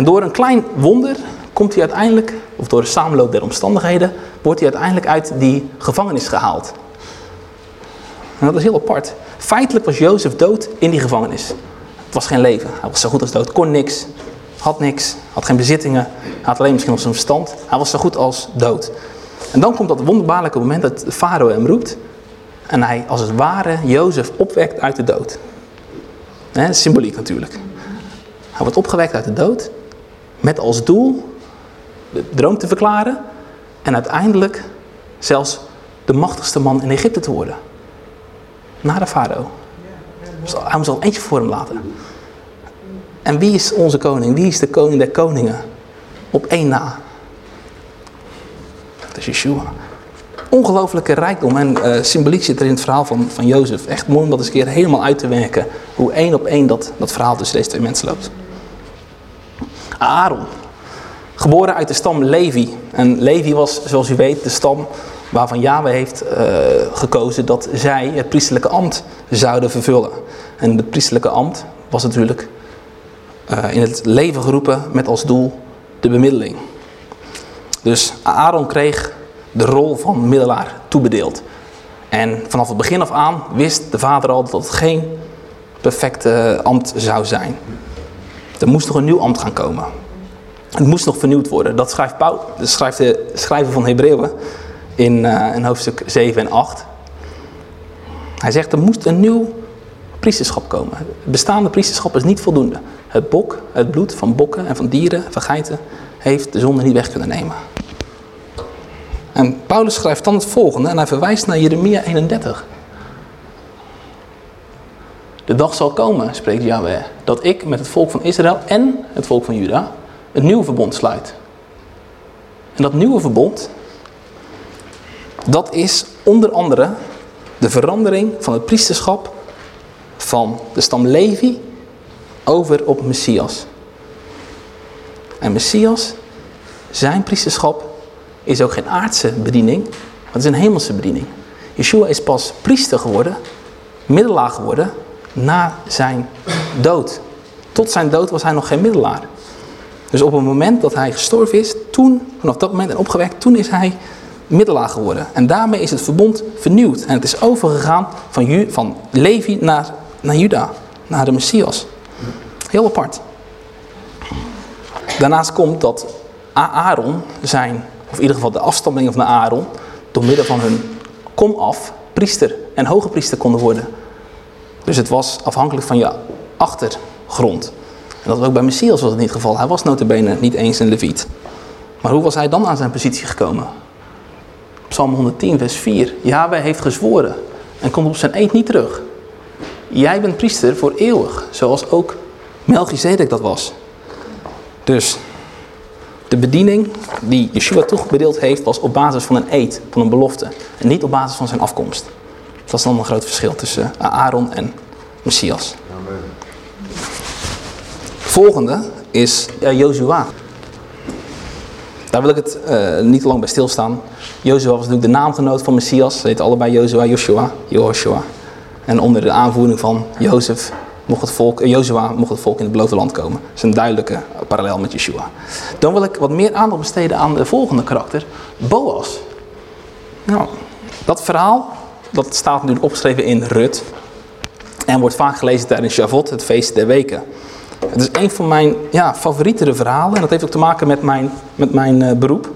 En door een klein wonder komt hij uiteindelijk, of door de samenloop der omstandigheden, wordt hij uiteindelijk uit die gevangenis gehaald. En dat is heel apart. Feitelijk was Jozef dood in die gevangenis. Het was geen leven. Hij was zo goed als dood. Kon niks. Had niks. Had geen bezittingen. Had alleen misschien nog zijn verstand. Hij was zo goed als dood. En dan komt dat wonderbaarlijke moment dat farao hem roept. En hij als het ware Jozef opwekt uit de dood. Symboliek natuurlijk. Hij wordt opgewekt uit de dood. Met als doel de droom te verklaren. En uiteindelijk zelfs de machtigste man in Egypte te worden. Na de farao. Dus hij moest al eentje voor hem laten. En wie is onze koning? Wie is de koning der koningen? Op één na. Dat is Yeshua. Ongelooflijke rijkdom en uh, symboliek zit er in het verhaal van, van Jozef. Echt mooi om dat eens een keer helemaal uit te werken. Hoe één op één dat, dat verhaal tussen deze twee mensen loopt. Aaron Geboren uit de stam Levi. En Levi was, zoals u weet, de stam waarvan Yahweh heeft uh, gekozen dat zij het priesterlijke ambt zouden vervullen. En het priesterlijke ambt was natuurlijk uh, in het leven geroepen met als doel de bemiddeling. Dus Aaron kreeg de rol van middelaar toebedeeld. En vanaf het begin af aan wist de vader al dat het geen perfecte ambt zou zijn. Er moest nog een nieuw ambt gaan komen. Het moest nog vernieuwd worden. Dat schrijft, Paul, dat schrijft de schrijver van Hebreeën in, uh, hoofdstuk 7 en 8. Hij zegt er moest een nieuw priesterschap komen. Het bestaande priesterschap is niet voldoende. Het bok, het bloed van bokken en van dieren, van geiten, heeft de zonde niet weg kunnen nemen. En Paulus schrijft dan het volgende en hij verwijst naar Jeremia 31. De dag zal komen, spreekt Yahweh, dat ik met het volk van Israël en het volk van Juda een nieuw verbond sluit. En dat nieuwe verbond, dat is onder andere de verandering van het priesterschap van de stam Levi over op Messias. En Messias, zijn priesterschap, is ook geen aardse bediening, maar het is een hemelse bediening. Yeshua is pas priester geworden, middelaar geworden, na zijn dood. Tot zijn dood was hij nog geen middelaar. Dus op het moment dat hij gestorven is, toen, vanaf dat moment en opgewekt, toen is hij middelaar geworden. En daarmee is het verbond vernieuwd. En het is overgegaan van, Ju, van Levi naar, naar Juda, naar de Messias. Heel apart. Daarnaast komt dat Aaron zijn, of in ieder geval de afstammelingen van Aaron, door middel van hun komaf priester en hoge priester konden worden. Dus het was afhankelijk van je achtergrond. En dat was ook bij Messias was het niet het geval. Hij was notabene niet eens een leviet. Maar hoe was hij dan aan zijn positie gekomen? Psalm 110 vers 4. Yahweh heeft gezworen en komt op zijn eed niet terug. Jij bent priester voor eeuwig, zoals ook Melchizedek dat was. Dus de bediening die Yeshua toegebedeeld heeft was op basis van een eed, van een belofte. En niet op basis van zijn afkomst. Dat is dan een groot verschil tussen Aaron en Messias. Amen. Volgende is uh, Jozua. Daar wil ik het uh, niet lang bij stilstaan. Jozua was natuurlijk de naamgenoot van Messias. Ze heten allebei Jozua, Joshua, Jehoshua. En onder de aanvoering van Jozef mocht het volk, mocht het volk in het beloofde land komen. Dat is een duidelijke parallel met Yeshua. Dan wil ik wat meer aandacht besteden aan de volgende karakter, Boas. Nou, dat verhaal dat staat nu opgeschreven in Rut. En wordt vaak gelezen tijdens Shavuot, het feest der weken. Het is een van mijn ja, favorietere verhalen. En dat heeft ook te maken met mijn, met mijn uh, beroep.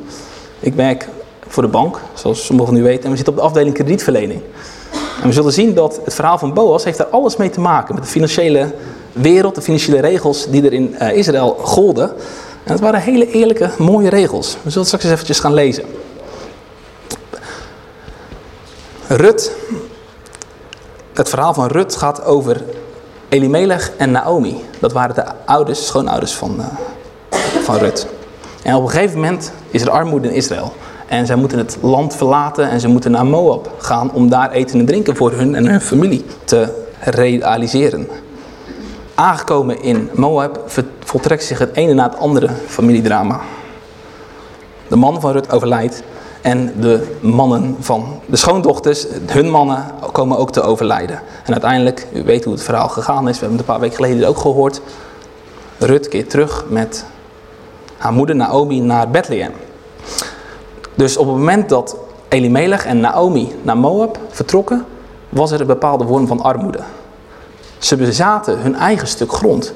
Ik werk voor de bank, zoals sommigen van u weten. En we zitten op de afdeling kredietverlening. En we zullen zien dat het verhaal van Boas heeft daar alles mee te maken. Met de financiële wereld, de financiële regels die er in uh, Israël golden. En het waren hele eerlijke, mooie regels. We zullen straks eens eventjes gaan lezen. Rut, het verhaal van Rut gaat over Elimelech en Naomi. Dat waren de ouders, schoonouders van, uh, van Rut. En op een gegeven moment is er armoede in Israël. En zij moeten het land verlaten en ze moeten naar Moab gaan om daar eten en drinken voor hun en hun familie te realiseren. Aangekomen in Moab voltrekt zich het ene na het andere familiedrama. De man van Rut overlijdt en de mannen van de schoondochters, hun mannen, komen ook te overlijden. En uiteindelijk, u weet hoe het verhaal gegaan is, we hebben het een paar weken geleden ook gehoord. Rut keert terug met haar moeder Naomi naar Bethlehem. Dus op het moment dat Elimelech en Naomi naar Moab vertrokken, was er een bepaalde vorm van armoede. Ze bezaten hun eigen stuk grond.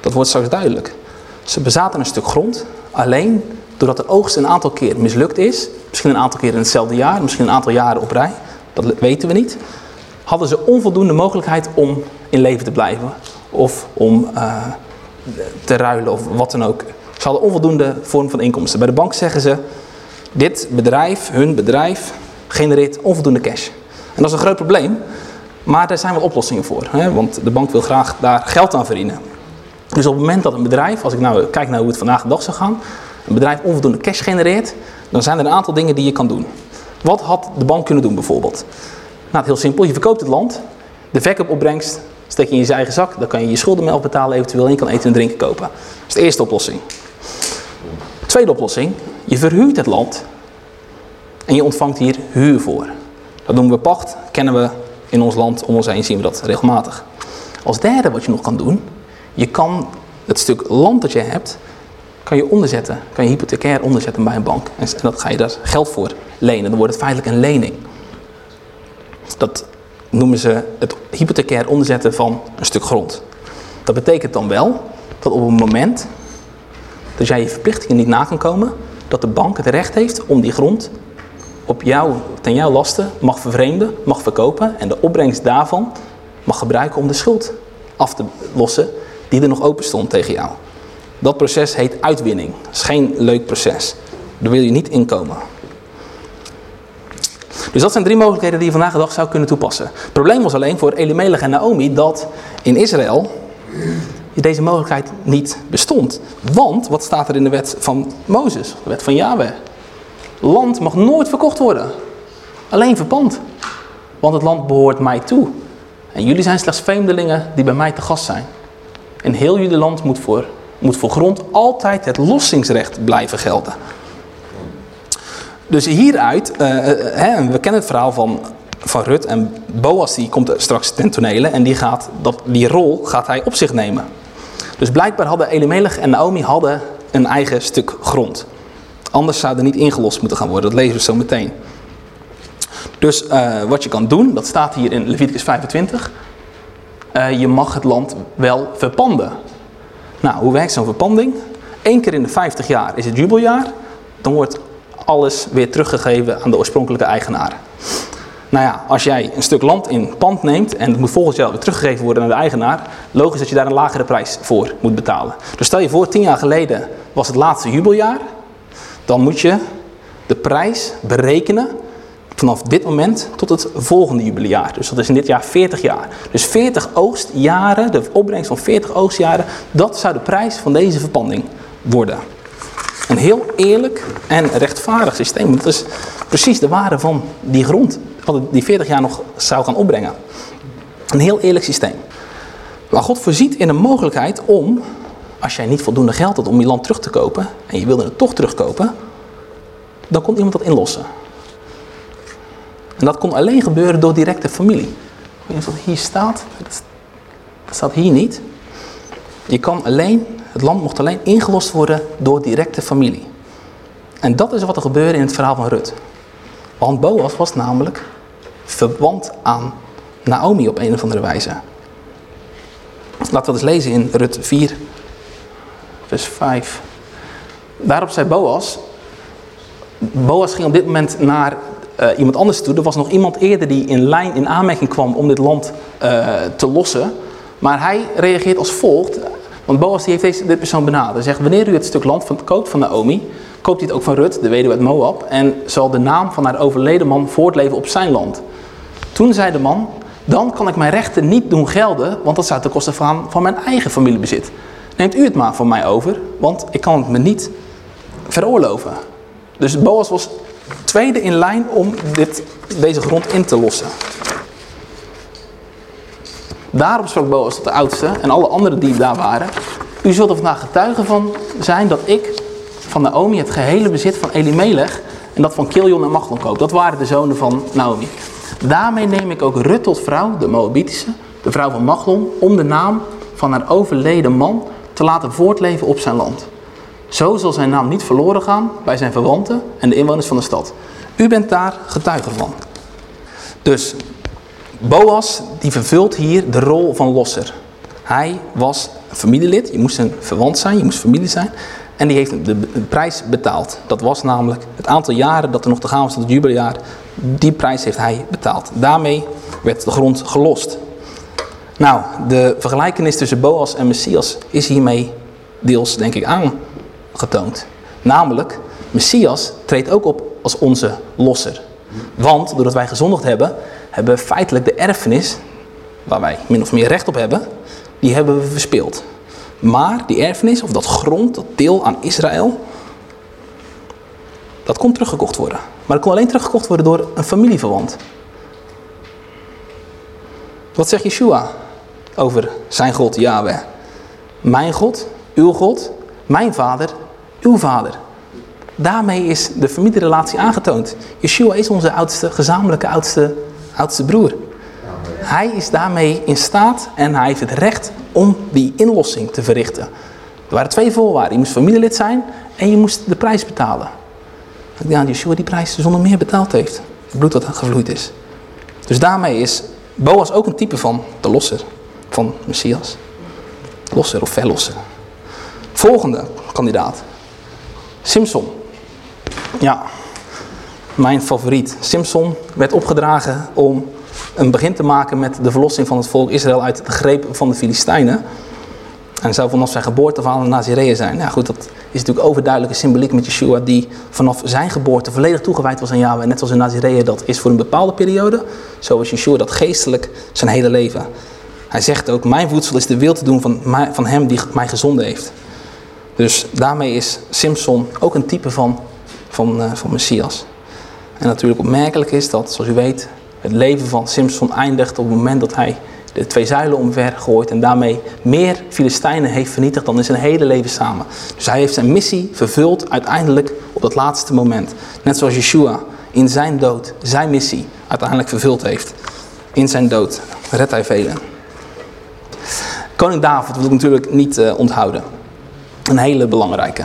Dat wordt straks duidelijk. Ze bezaten een stuk grond, alleen doordat de oogst een aantal keer mislukt is, misschien een aantal keer in hetzelfde jaar, misschien een aantal jaren op rij, dat weten we niet, hadden ze onvoldoende mogelijkheid om in leven te blijven of om uh, te ruilen of wat dan ook. Ze hadden onvoldoende vorm van inkomsten. Bij de bank zeggen ze, dit bedrijf, hun bedrijf, genereert onvoldoende cash. En dat is een groot probleem, maar daar zijn wel oplossingen voor. Hè? Want de bank wil graag daar geld aan verdienen. Dus op het moment dat een bedrijf, als ik nou kijk naar hoe het vandaag de dag zou gaan, een bedrijf onvoldoende cash genereert, dan zijn er een aantal dingen die je kan doen. Wat had de bank kunnen doen bijvoorbeeld? Nou, heel simpel. Je verkoopt het land. De verkoopopbrengst Steek je in je eigen zak, dan kan je je schulden mee afbetalen eventueel en je kan eten en drinken kopen. Dat is de eerste oplossing. Tweede oplossing, je verhuurt het land en je ontvangt hier huur voor. Dat noemen we pacht, kennen we in ons land, om ons heen zien we dat regelmatig. Als derde wat je nog kan doen, je kan het stuk land dat je hebt, kan je onderzetten, kan je hypothecair onderzetten bij een bank. En dat ga je daar geld voor lenen, dan wordt het feitelijk een lening. Dat noemen ze het hypothecair onderzetten van een stuk grond. Dat betekent dan wel dat op het moment dat jij je verplichtingen niet na kan komen, dat de bank het recht heeft om die grond op jou, ten jouw lasten mag vervreemden, mag verkopen en de opbrengst daarvan mag gebruiken om de schuld af te lossen die er nog open stond tegen jou. Dat proces heet uitwinning. Dat is geen leuk proces. Daar wil je niet inkomen. Dus dat zijn drie mogelijkheden die je vandaag de dag zou kunnen toepassen. Het probleem was alleen voor Elimelech en Naomi dat in Israël deze mogelijkheid niet bestond. Want, wat staat er in de wet van Mozes, de wet van Yahweh? Land mag nooit verkocht worden. Alleen verpand. Want het land behoort mij toe. En jullie zijn slechts vreemdelingen die bij mij te gast zijn. En heel jullie land moet voor, moet voor grond altijd het lossingsrecht blijven gelden. Dus hieruit, uh, hè, we kennen het verhaal van, van Rut en Boas die komt straks ten tonele en die, gaat, dat, die rol gaat hij op zich nemen. Dus blijkbaar hadden Elimelech en Naomi hadden een eigen stuk grond. Anders zou er niet ingelost moeten gaan worden, dat lezen we zo meteen. Dus uh, wat je kan doen, dat staat hier in Leviticus 25. Uh, je mag het land wel verpanden. Nou, hoe werkt zo'n verpanding? Eén keer in de 50 jaar is het jubeljaar. Dan wordt alles weer teruggegeven aan de oorspronkelijke eigenaar. Nou ja, als jij een stuk land in pand neemt en het moet volgend jaar weer teruggegeven worden aan de eigenaar, logisch dat je daar een lagere prijs voor moet betalen. Dus stel je voor, tien jaar geleden was het laatste jubeljaar, dan moet je de prijs berekenen vanaf dit moment tot het volgende jubileumjaar. Dus dat is in dit jaar 40 jaar. Dus 40 oogstjaren, de opbrengst van 40 oogstjaren, dat zou de prijs van deze verpanding worden. Een heel eerlijk en rechtvaardig systeem. Dat is precies de waarde van die grond, wat het die 40 jaar nog zou gaan opbrengen. Een heel eerlijk systeem. Maar God voorziet in een mogelijkheid om, als jij niet voldoende geld had om je land terug te kopen, en je wilde het toch terugkopen, dan kon iemand dat inlossen. En dat kon alleen gebeuren door directe familie. Ik weet niet of dat hier staat. Dat staat hier niet. Je kan alleen, het land mocht alleen ingelost worden door directe familie. En dat is wat er gebeurde in het verhaal van Rut. Want Boas was namelijk verwant aan Naomi op een of andere wijze. Laten we dat eens lezen in Rut 4, vers 5. Daarop zei Boas, Boas ging op dit moment naar uh, iemand anders toe. Er was nog iemand eerder die in lijn in aanmerking kwam om dit land uh, te lossen. Maar hij reageert als volgt. Want Boas die heeft deze, dit persoon benaderd. Hij zegt, wanneer u het stuk land van, koopt van Naomi, koopt u het ook van Rut, de weduwe uit Moab. En zal de naam van haar overleden man voortleven op zijn land. Toen zei de man, dan kan ik mijn rechten niet doen gelden, want dat zou ten koste van mijn eigen familiebezit. Neemt u het maar van mij over, want ik kan het me niet veroorloven. Dus Boas was tweede in lijn om dit, deze grond in te lossen. Daarop sprak Boas tot de oudste en alle anderen die daar waren. U zult er vandaag getuige van zijn dat ik van Naomi het gehele bezit van Elimelech en dat van Kiljon en Machlon koop. Dat waren de zonen van Naomi. Daarmee neem ik ook Rut tot vrouw, de Moabitische, de vrouw van Machlon, om de naam van haar overleden man te laten voortleven op zijn land. Zo zal zijn naam niet verloren gaan bij zijn verwanten en de inwoners van de stad. U bent daar getuige van. Dus Boas die vervult hier de rol van losser. Hij was familielid, je moest een verwant zijn, je moest familie zijn. En die heeft de prijs betaald. Dat was namelijk het aantal jaren dat er nog te gaan was tot het jubeljaar. Die prijs heeft hij betaald. Daarmee werd de grond gelost. Nou, de vergelijkenis tussen Boas en Messias is hiermee deels denk ik aangetoond. Namelijk, Messias treedt ook op als onze losser. Want doordat wij gezondigd hebben, hebben we feitelijk de erfenis, waar wij min of meer recht op hebben, die hebben we verspeeld. Maar die erfenis, of dat grond, dat deel aan Israël, dat kon teruggekocht worden. Maar dat kon alleen teruggekocht worden door een familieverwant. Wat zegt Yeshua? over zijn God, Yahweh. Mijn God, uw God, mijn vader, uw vader. Daarmee is de familierelatie aangetoond. Yeshua is onze oudste, gezamenlijke oudste, oudste broer. Hij is daarmee in staat en hij heeft het recht om die inlossing te verrichten. Er waren twee voorwaarden. Je moest familielid zijn en je moest de prijs betalen. Ik denk dat Yeshua die prijs zonder meer betaald heeft. Het bloed dat gevloeid is. Dus daarmee is Boas ook een type van de losser. Van Messias. Losser of verlosser. Volgende kandidaat. Simpson. Ja, mijn favoriet. Simpson werd opgedragen om een begin te maken met de verlossing van het volk Israël uit de greep van de Filistijnen. En zou vanaf zijn geboorte van een Nazireeën zijn. Ja goed, dat is natuurlijk overduidelijke symboliek met Yeshua die vanaf zijn geboorte volledig toegewijd was aan Yahweh. Net zoals een Nazireeën dat is voor een bepaalde periode. Zo is Yeshua dat geestelijk zijn hele leven. Hij zegt ook, mijn voedsel is de wil te doen van, van hem die mij gezonden heeft. Dus daarmee is Simpson ook een type van, van, uh, van Messias. En natuurlijk opmerkelijk is dat, zoals u weet, het leven van Simpson eindigt op het moment dat hij de twee zuilen omver gooit en daarmee meer Filistijnen heeft vernietigd dan in zijn hele leven samen. Dus hij heeft zijn missie vervuld uiteindelijk op dat laatste moment. Net zoals Yeshua in zijn dood zijn missie uiteindelijk vervuld heeft. In zijn dood redt hij velen. Koning David wil ik natuurlijk niet uh, onthouden. Een hele belangrijke.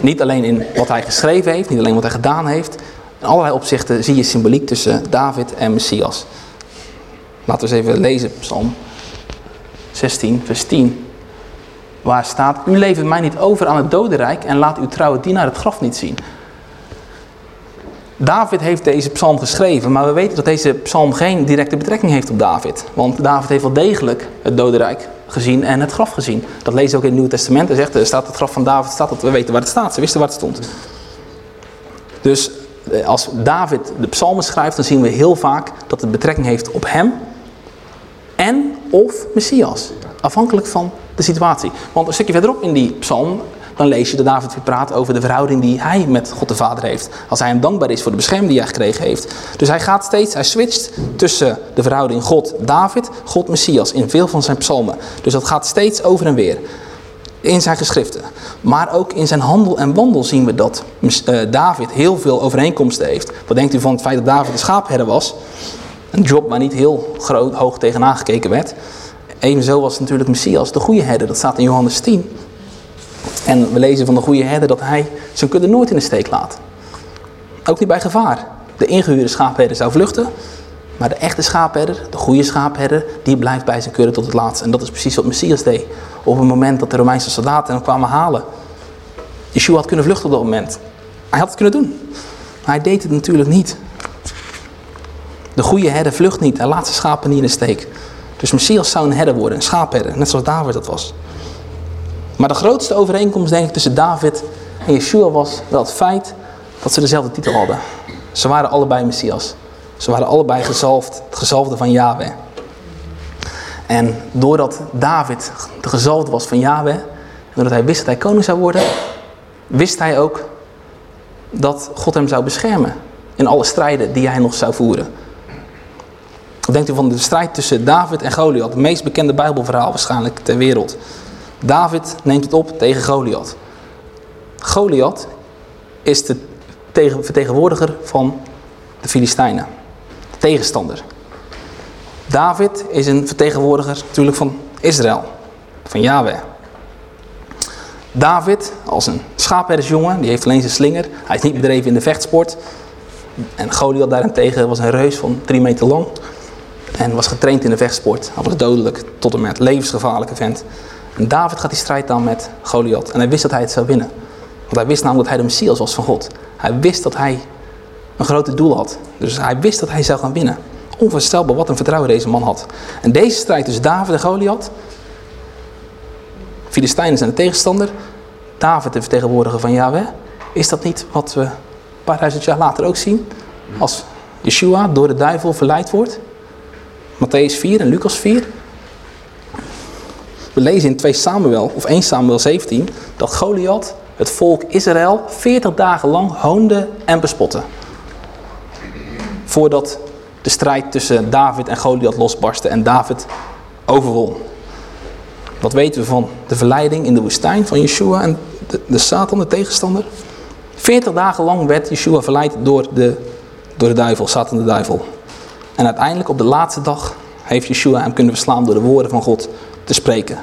Niet alleen in wat hij geschreven heeft, niet alleen wat hij gedaan heeft. In allerlei opzichten zie je symboliek tussen David en Messias. Laten we eens even lezen, Psalm 16, vers 10. Waar staat, u levert mij niet over aan het dodenrijk en laat uw trouwe dienaar het graf niet zien. David heeft deze psalm geschreven, maar we weten dat deze psalm geen directe betrekking heeft op David. Want David heeft wel degelijk het dodenrijk gezien en het graf gezien. Dat lezen we ook in het Nieuwe Testament. Er zegt, er staat het graf van David, staat dat we weten waar het staat. Ze wisten waar het stond. Dus eh, als David de psalmen schrijft, dan zien we heel vaak dat het betrekking heeft op hem en of Messias. Afhankelijk van de situatie. Want een stukje verderop in die psalm, dan lees je dat David weer praat over de verhouding die hij met God de Vader heeft. Als hij hem dankbaar is voor de bescherming die hij gekregen heeft. Dus hij gaat steeds, hij switcht tussen de verhouding God-David, God-Messias in veel van zijn psalmen. Dus dat gaat steeds over en weer in zijn geschriften. Maar ook in zijn handel en wandel zien we dat David heel veel overeenkomsten heeft. Wat denkt u van het feit dat David een schaapherder was? Een job waar niet heel groot, hoog tegenaan gekeken werd. Evenzo was natuurlijk Messias de goede herder. Dat staat in Johannes 10. En we lezen van de goede herder dat hij zijn kudde nooit in de steek laat. Ook niet bij gevaar. De ingehuurde schaapherder zou vluchten. Maar de echte schaapherder, de goede schaapherder, die blijft bij zijn kudde tot het laatste. En dat is precies wat Messias deed. Op het moment dat de Romeinse soldaten hem kwamen halen. Yeshua had kunnen vluchten op dat moment. Hij had het kunnen doen. Maar hij deed het natuurlijk niet. De goede herder vlucht niet. Hij laat zijn schapen niet in de steek. Dus Messias zou een herder worden, een schaapherder. Net zoals David dat was. Maar de grootste overeenkomst denk ik tussen David en Yeshua was wel het feit dat ze dezelfde titel hadden. Ze waren allebei Messias. Ze waren allebei gezalfd, het gezalfde van Yahweh. En doordat David de gezalfde was van Yahweh, en doordat hij wist dat hij koning zou worden, wist hij ook dat God hem zou beschermen in alle strijden die hij nog zou voeren. Denkt u van de strijd tussen David en Goliath? Het meest bekende bijbelverhaal waarschijnlijk ter wereld. David neemt het op tegen Goliath. Goliath is de vertegenwoordiger van de Filistijnen. De tegenstander. David is een vertegenwoordiger natuurlijk van Israël. Van Yahweh. David, als een schaapherdersjongen, die heeft alleen zijn slinger. Hij is niet bedreven in de vechtsport. En Goliath daarentegen was een reus van drie meter lang. En was getraind in de vechtsport. Hij was dodelijk tot en met levensgevaarlijke vent. En David gaat die strijd dan met Goliath. En hij wist dat hij het zou winnen. Want hij wist namelijk dat hij de Messias was van God. Hij wist dat hij een grote doel had. Dus hij wist dat hij zou gaan winnen. Onvoorstelbaar wat een vertrouwen deze man had. En deze strijd tussen David en Goliath. Filistijnen zijn de tegenstander. David de vertegenwoordiger van Yahweh. Is dat niet wat we een paar duizend jaar later ook zien? Als Yeshua door de duivel verleid wordt. Matthäus 4 en Lucas 4. We lezen in 2 Samuel, of 1 Samuel 17, dat Goliath het volk Israël 40 dagen lang hoonde en bespotte. Voordat de strijd tussen David en Goliath losbarstte en David overwon. Wat weten we van de verleiding in de woestijn van Yeshua en de, de Satan, de tegenstander? 40 dagen lang werd Yeshua verleid door de, door de duivel, Satan de duivel. En uiteindelijk op de laatste dag heeft Yeshua hem kunnen verslaan door de woorden van God te spreken.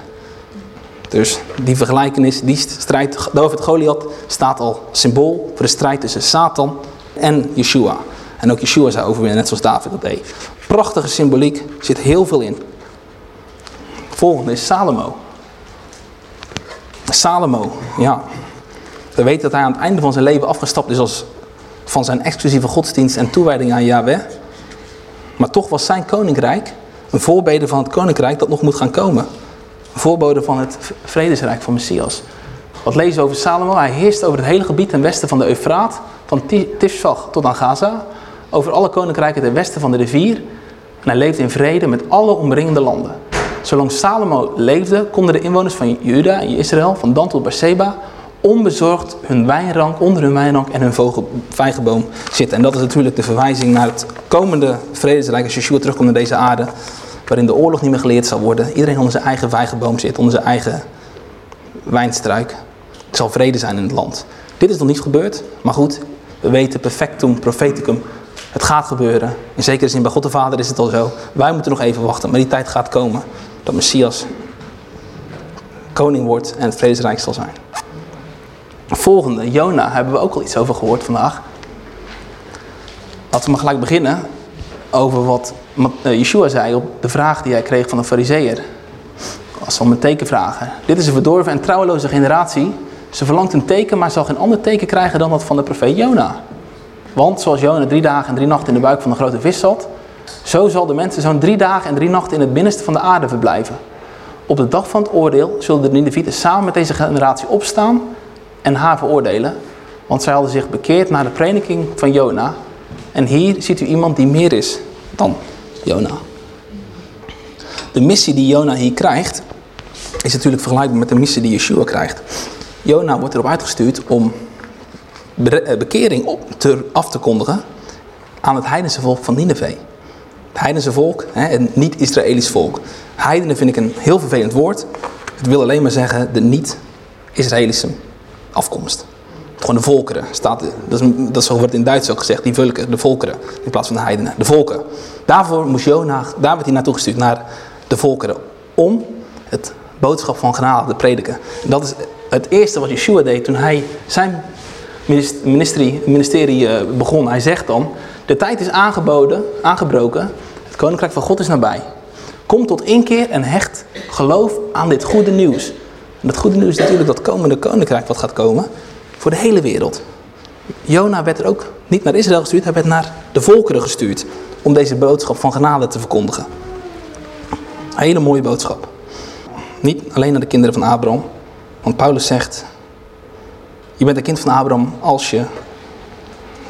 Dus die vergelijkenis, die strijd, David Goliath staat al symbool voor de strijd tussen Satan en Yeshua. En ook Yeshua zou overwinnen, net zoals David dat deed. Prachtige symboliek, zit heel veel in. Volgende is Salomo. Salomo, ja. We weten dat hij aan het einde van zijn leven afgestapt is als van zijn exclusieve godsdienst en toewijding aan Yahweh. Maar toch was zijn koninkrijk een voorbede van het koninkrijk dat nog moet gaan komen. Een voorbode van het vredesrijk van Messias. Wat lezen we over Salomo? Hij heerst over het hele gebied ten westen van de Eufraat, van Tifsach tot aan Gaza. Over alle koninkrijken ten westen van de rivier. En hij leefde in vrede met alle omringende landen. Zolang Salomo leefde, konden de inwoners van Juda en Israël, van Dan tot Beersheba, onbezorgd hun wijnrank, onder hun wijnrank en hun vijgenboom zitten. En dat is natuurlijk de verwijzing naar het komende vredesrijk als Yeshua terugkomt naar deze aarde. Waarin de oorlog niet meer geleerd zal worden. Iedereen onder zijn eigen vijgenboom zit, onder zijn eigen wijnstruik. Er zal vrede zijn in het land. Dit is nog niet gebeurd, maar goed, we weten perfectum propheticum. Het gaat gebeuren. In zekere zin bij God de Vader is het al zo. Wij moeten nog even wachten, maar die tijd gaat komen. Dat Messias koning wordt en het vredesrijk zal zijn. Volgende, Jona, hebben we ook al iets over gehoord vandaag. Laten we maar gelijk beginnen over wat eh, Yeshua zei op de vraag die hij kreeg van een fariseer. Als om een teken vragen. Dit is een verdorven en trouweloze generatie. Ze verlangt een teken, maar zal geen ander teken krijgen dan dat van de profeet Jona. Want zoals Jona drie dagen en drie nachten in de buik van een grote vis zat, zo zal de mensen zo'n drie dagen en drie nachten in het binnenste van de aarde verblijven. Op de dag van het oordeel zullen de Ninevieten samen met deze generatie opstaan en haar veroordelen. Want zij hadden zich bekeerd naar de prediking van Jona. En hier ziet u iemand die meer is dan Jona. De missie die Jona hier krijgt, is natuurlijk vergelijkbaar met de missie die Yeshua krijgt. Jona wordt erop uitgestuurd om eh, bekering op te, af te kondigen aan het heidense volk van Nineveh. Het heidense volk, het niet-Israëlisch volk. Heidenen vind ik een heel vervelend woord. Het wil alleen maar zeggen de niet-Israëlische afkomst. Gewoon de volkeren. Staat, dat, is, dat wordt in Duits ook gezegd, die volkeren, de volkeren, in plaats van de heidenen. De volken. Daarvoor moest Jona, daar werd hij naartoe gestuurd, naar de volkeren. Om het boodschap van genade te prediken. En dat is het eerste wat Yeshua deed toen hij zijn ministerie, ministerie eh, begon. Hij zegt dan, de tijd is aangeboden, aangebroken, het koninkrijk van God is nabij. Kom tot inkeer en hecht geloof aan dit goede nieuws. En dat goede nieuws is natuurlijk dat komende koninkrijk wat gaat komen voor de hele wereld. Jona werd er ook niet naar Israël gestuurd, hij werd naar de volkeren gestuurd om deze boodschap van genade te verkondigen. Hele mooie boodschap. Niet alleen naar de kinderen van Abraham, want Paulus zegt, je bent een kind van Abraham als je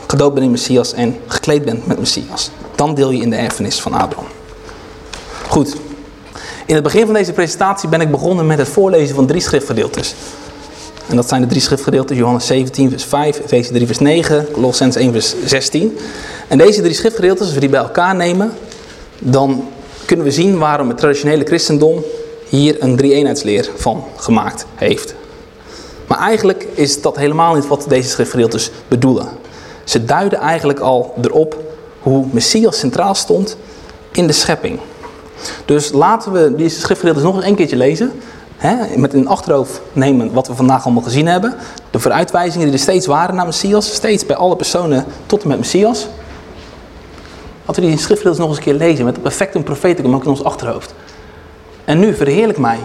gedoopt bent in Messias en gekleed bent met Messias. Dan deel je in de erfenis van Abraham. Goed. In het begin van deze presentatie ben ik begonnen met het voorlezen van drie schriftgedeeltes. En dat zijn de drie schriftgedeelten, Johannes 17 vers 5, Efeze 3 vers 9, Colossens 1 vers 16. En deze drie schriftgedeeltes, als we die bij elkaar nemen, dan kunnen we zien waarom het traditionele christendom hier een drie-eenheidsleer van gemaakt heeft. Maar eigenlijk is dat helemaal niet wat deze schriftgedeeltes bedoelen. Ze duiden eigenlijk al erop hoe Messias centraal stond in de schepping. Dus laten we deze schriftgedeeltes nog eens een keertje lezen. Hè, met in achterhoofd nemen wat we vandaag allemaal gezien hebben. De vooruitwijzingen die er steeds waren naar Messias. Steeds bij alle personen tot en met Messias. Laten we die schriftgedeeltes nog eens een keer lezen. Met het perfectum profeticum ook in ons achterhoofd. En nu verheerlijk mij,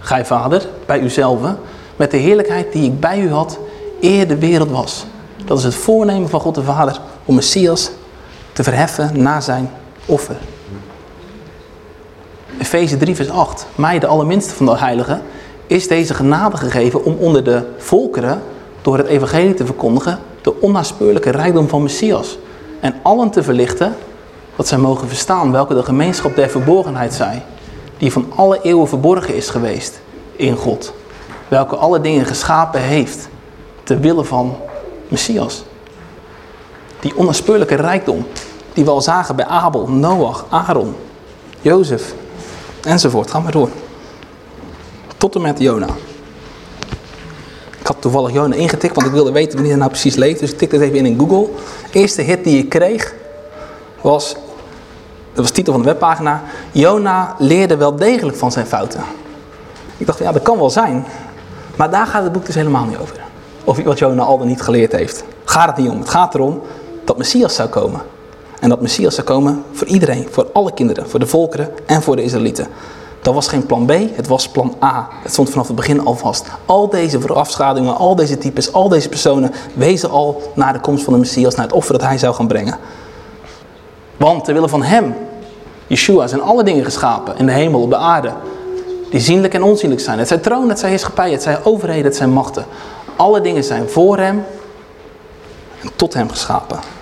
gij vader, bij uzelf. Met de heerlijkheid die ik bij u had eer de wereld was. Dat is het voornemen van God de Vader om Messias te verheffen na zijn offer. Efeze 3 vers 8. Mij de allerminste van de heiligen is deze genade gegeven om onder de volkeren door het evangelie te verkondigen de onnaspeurlijke rijkdom van Messias. En allen te verlichten dat zij mogen verstaan welke de gemeenschap der verborgenheid zij. Die van alle eeuwen verborgen is geweest in God. Welke alle dingen geschapen heeft te willen van Messias. Die onnaspeurlijke rijkdom die we al zagen bij Abel, Noach, Aaron, Jozef, Enzovoort, ga maar door. Tot en met Jona. Ik had toevallig Jona ingetikt, want ik wilde weten wanneer hij nou precies leeft. Dus ik tikte het even in in Google. Eerste hit die ik kreeg was, dat was de titel van de webpagina. Jona leerde wel degelijk van zijn fouten. Ik dacht, ja dat kan wel zijn. Maar daar gaat het boek dus helemaal niet over. Of wat Jona al dan niet geleerd heeft. Gaat het niet om. Het gaat erom dat Messias zou komen. En dat Messias zou komen voor iedereen, voor alle kinderen, voor de volkeren en voor de Israëlieten. Dat was geen plan B, het was plan A. Het stond vanaf het begin al vast. Al deze voorafschaduwingen, al deze types, al deze personen wezen al naar de komst van de Messias, naar het offer dat hij zou gaan brengen. Want terwille van hem, Yeshua, zijn alle dingen geschapen in de hemel, op de aarde. Die zienlijk en onzienlijk zijn. Het zijn troon, het zijn heerschappij, het zijn overheden, het zijn machten. Alle dingen zijn voor hem en tot hem geschapen.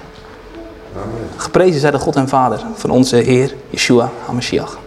Geprezen zij de God en Vader van onze Heer Yeshua HaMashiach.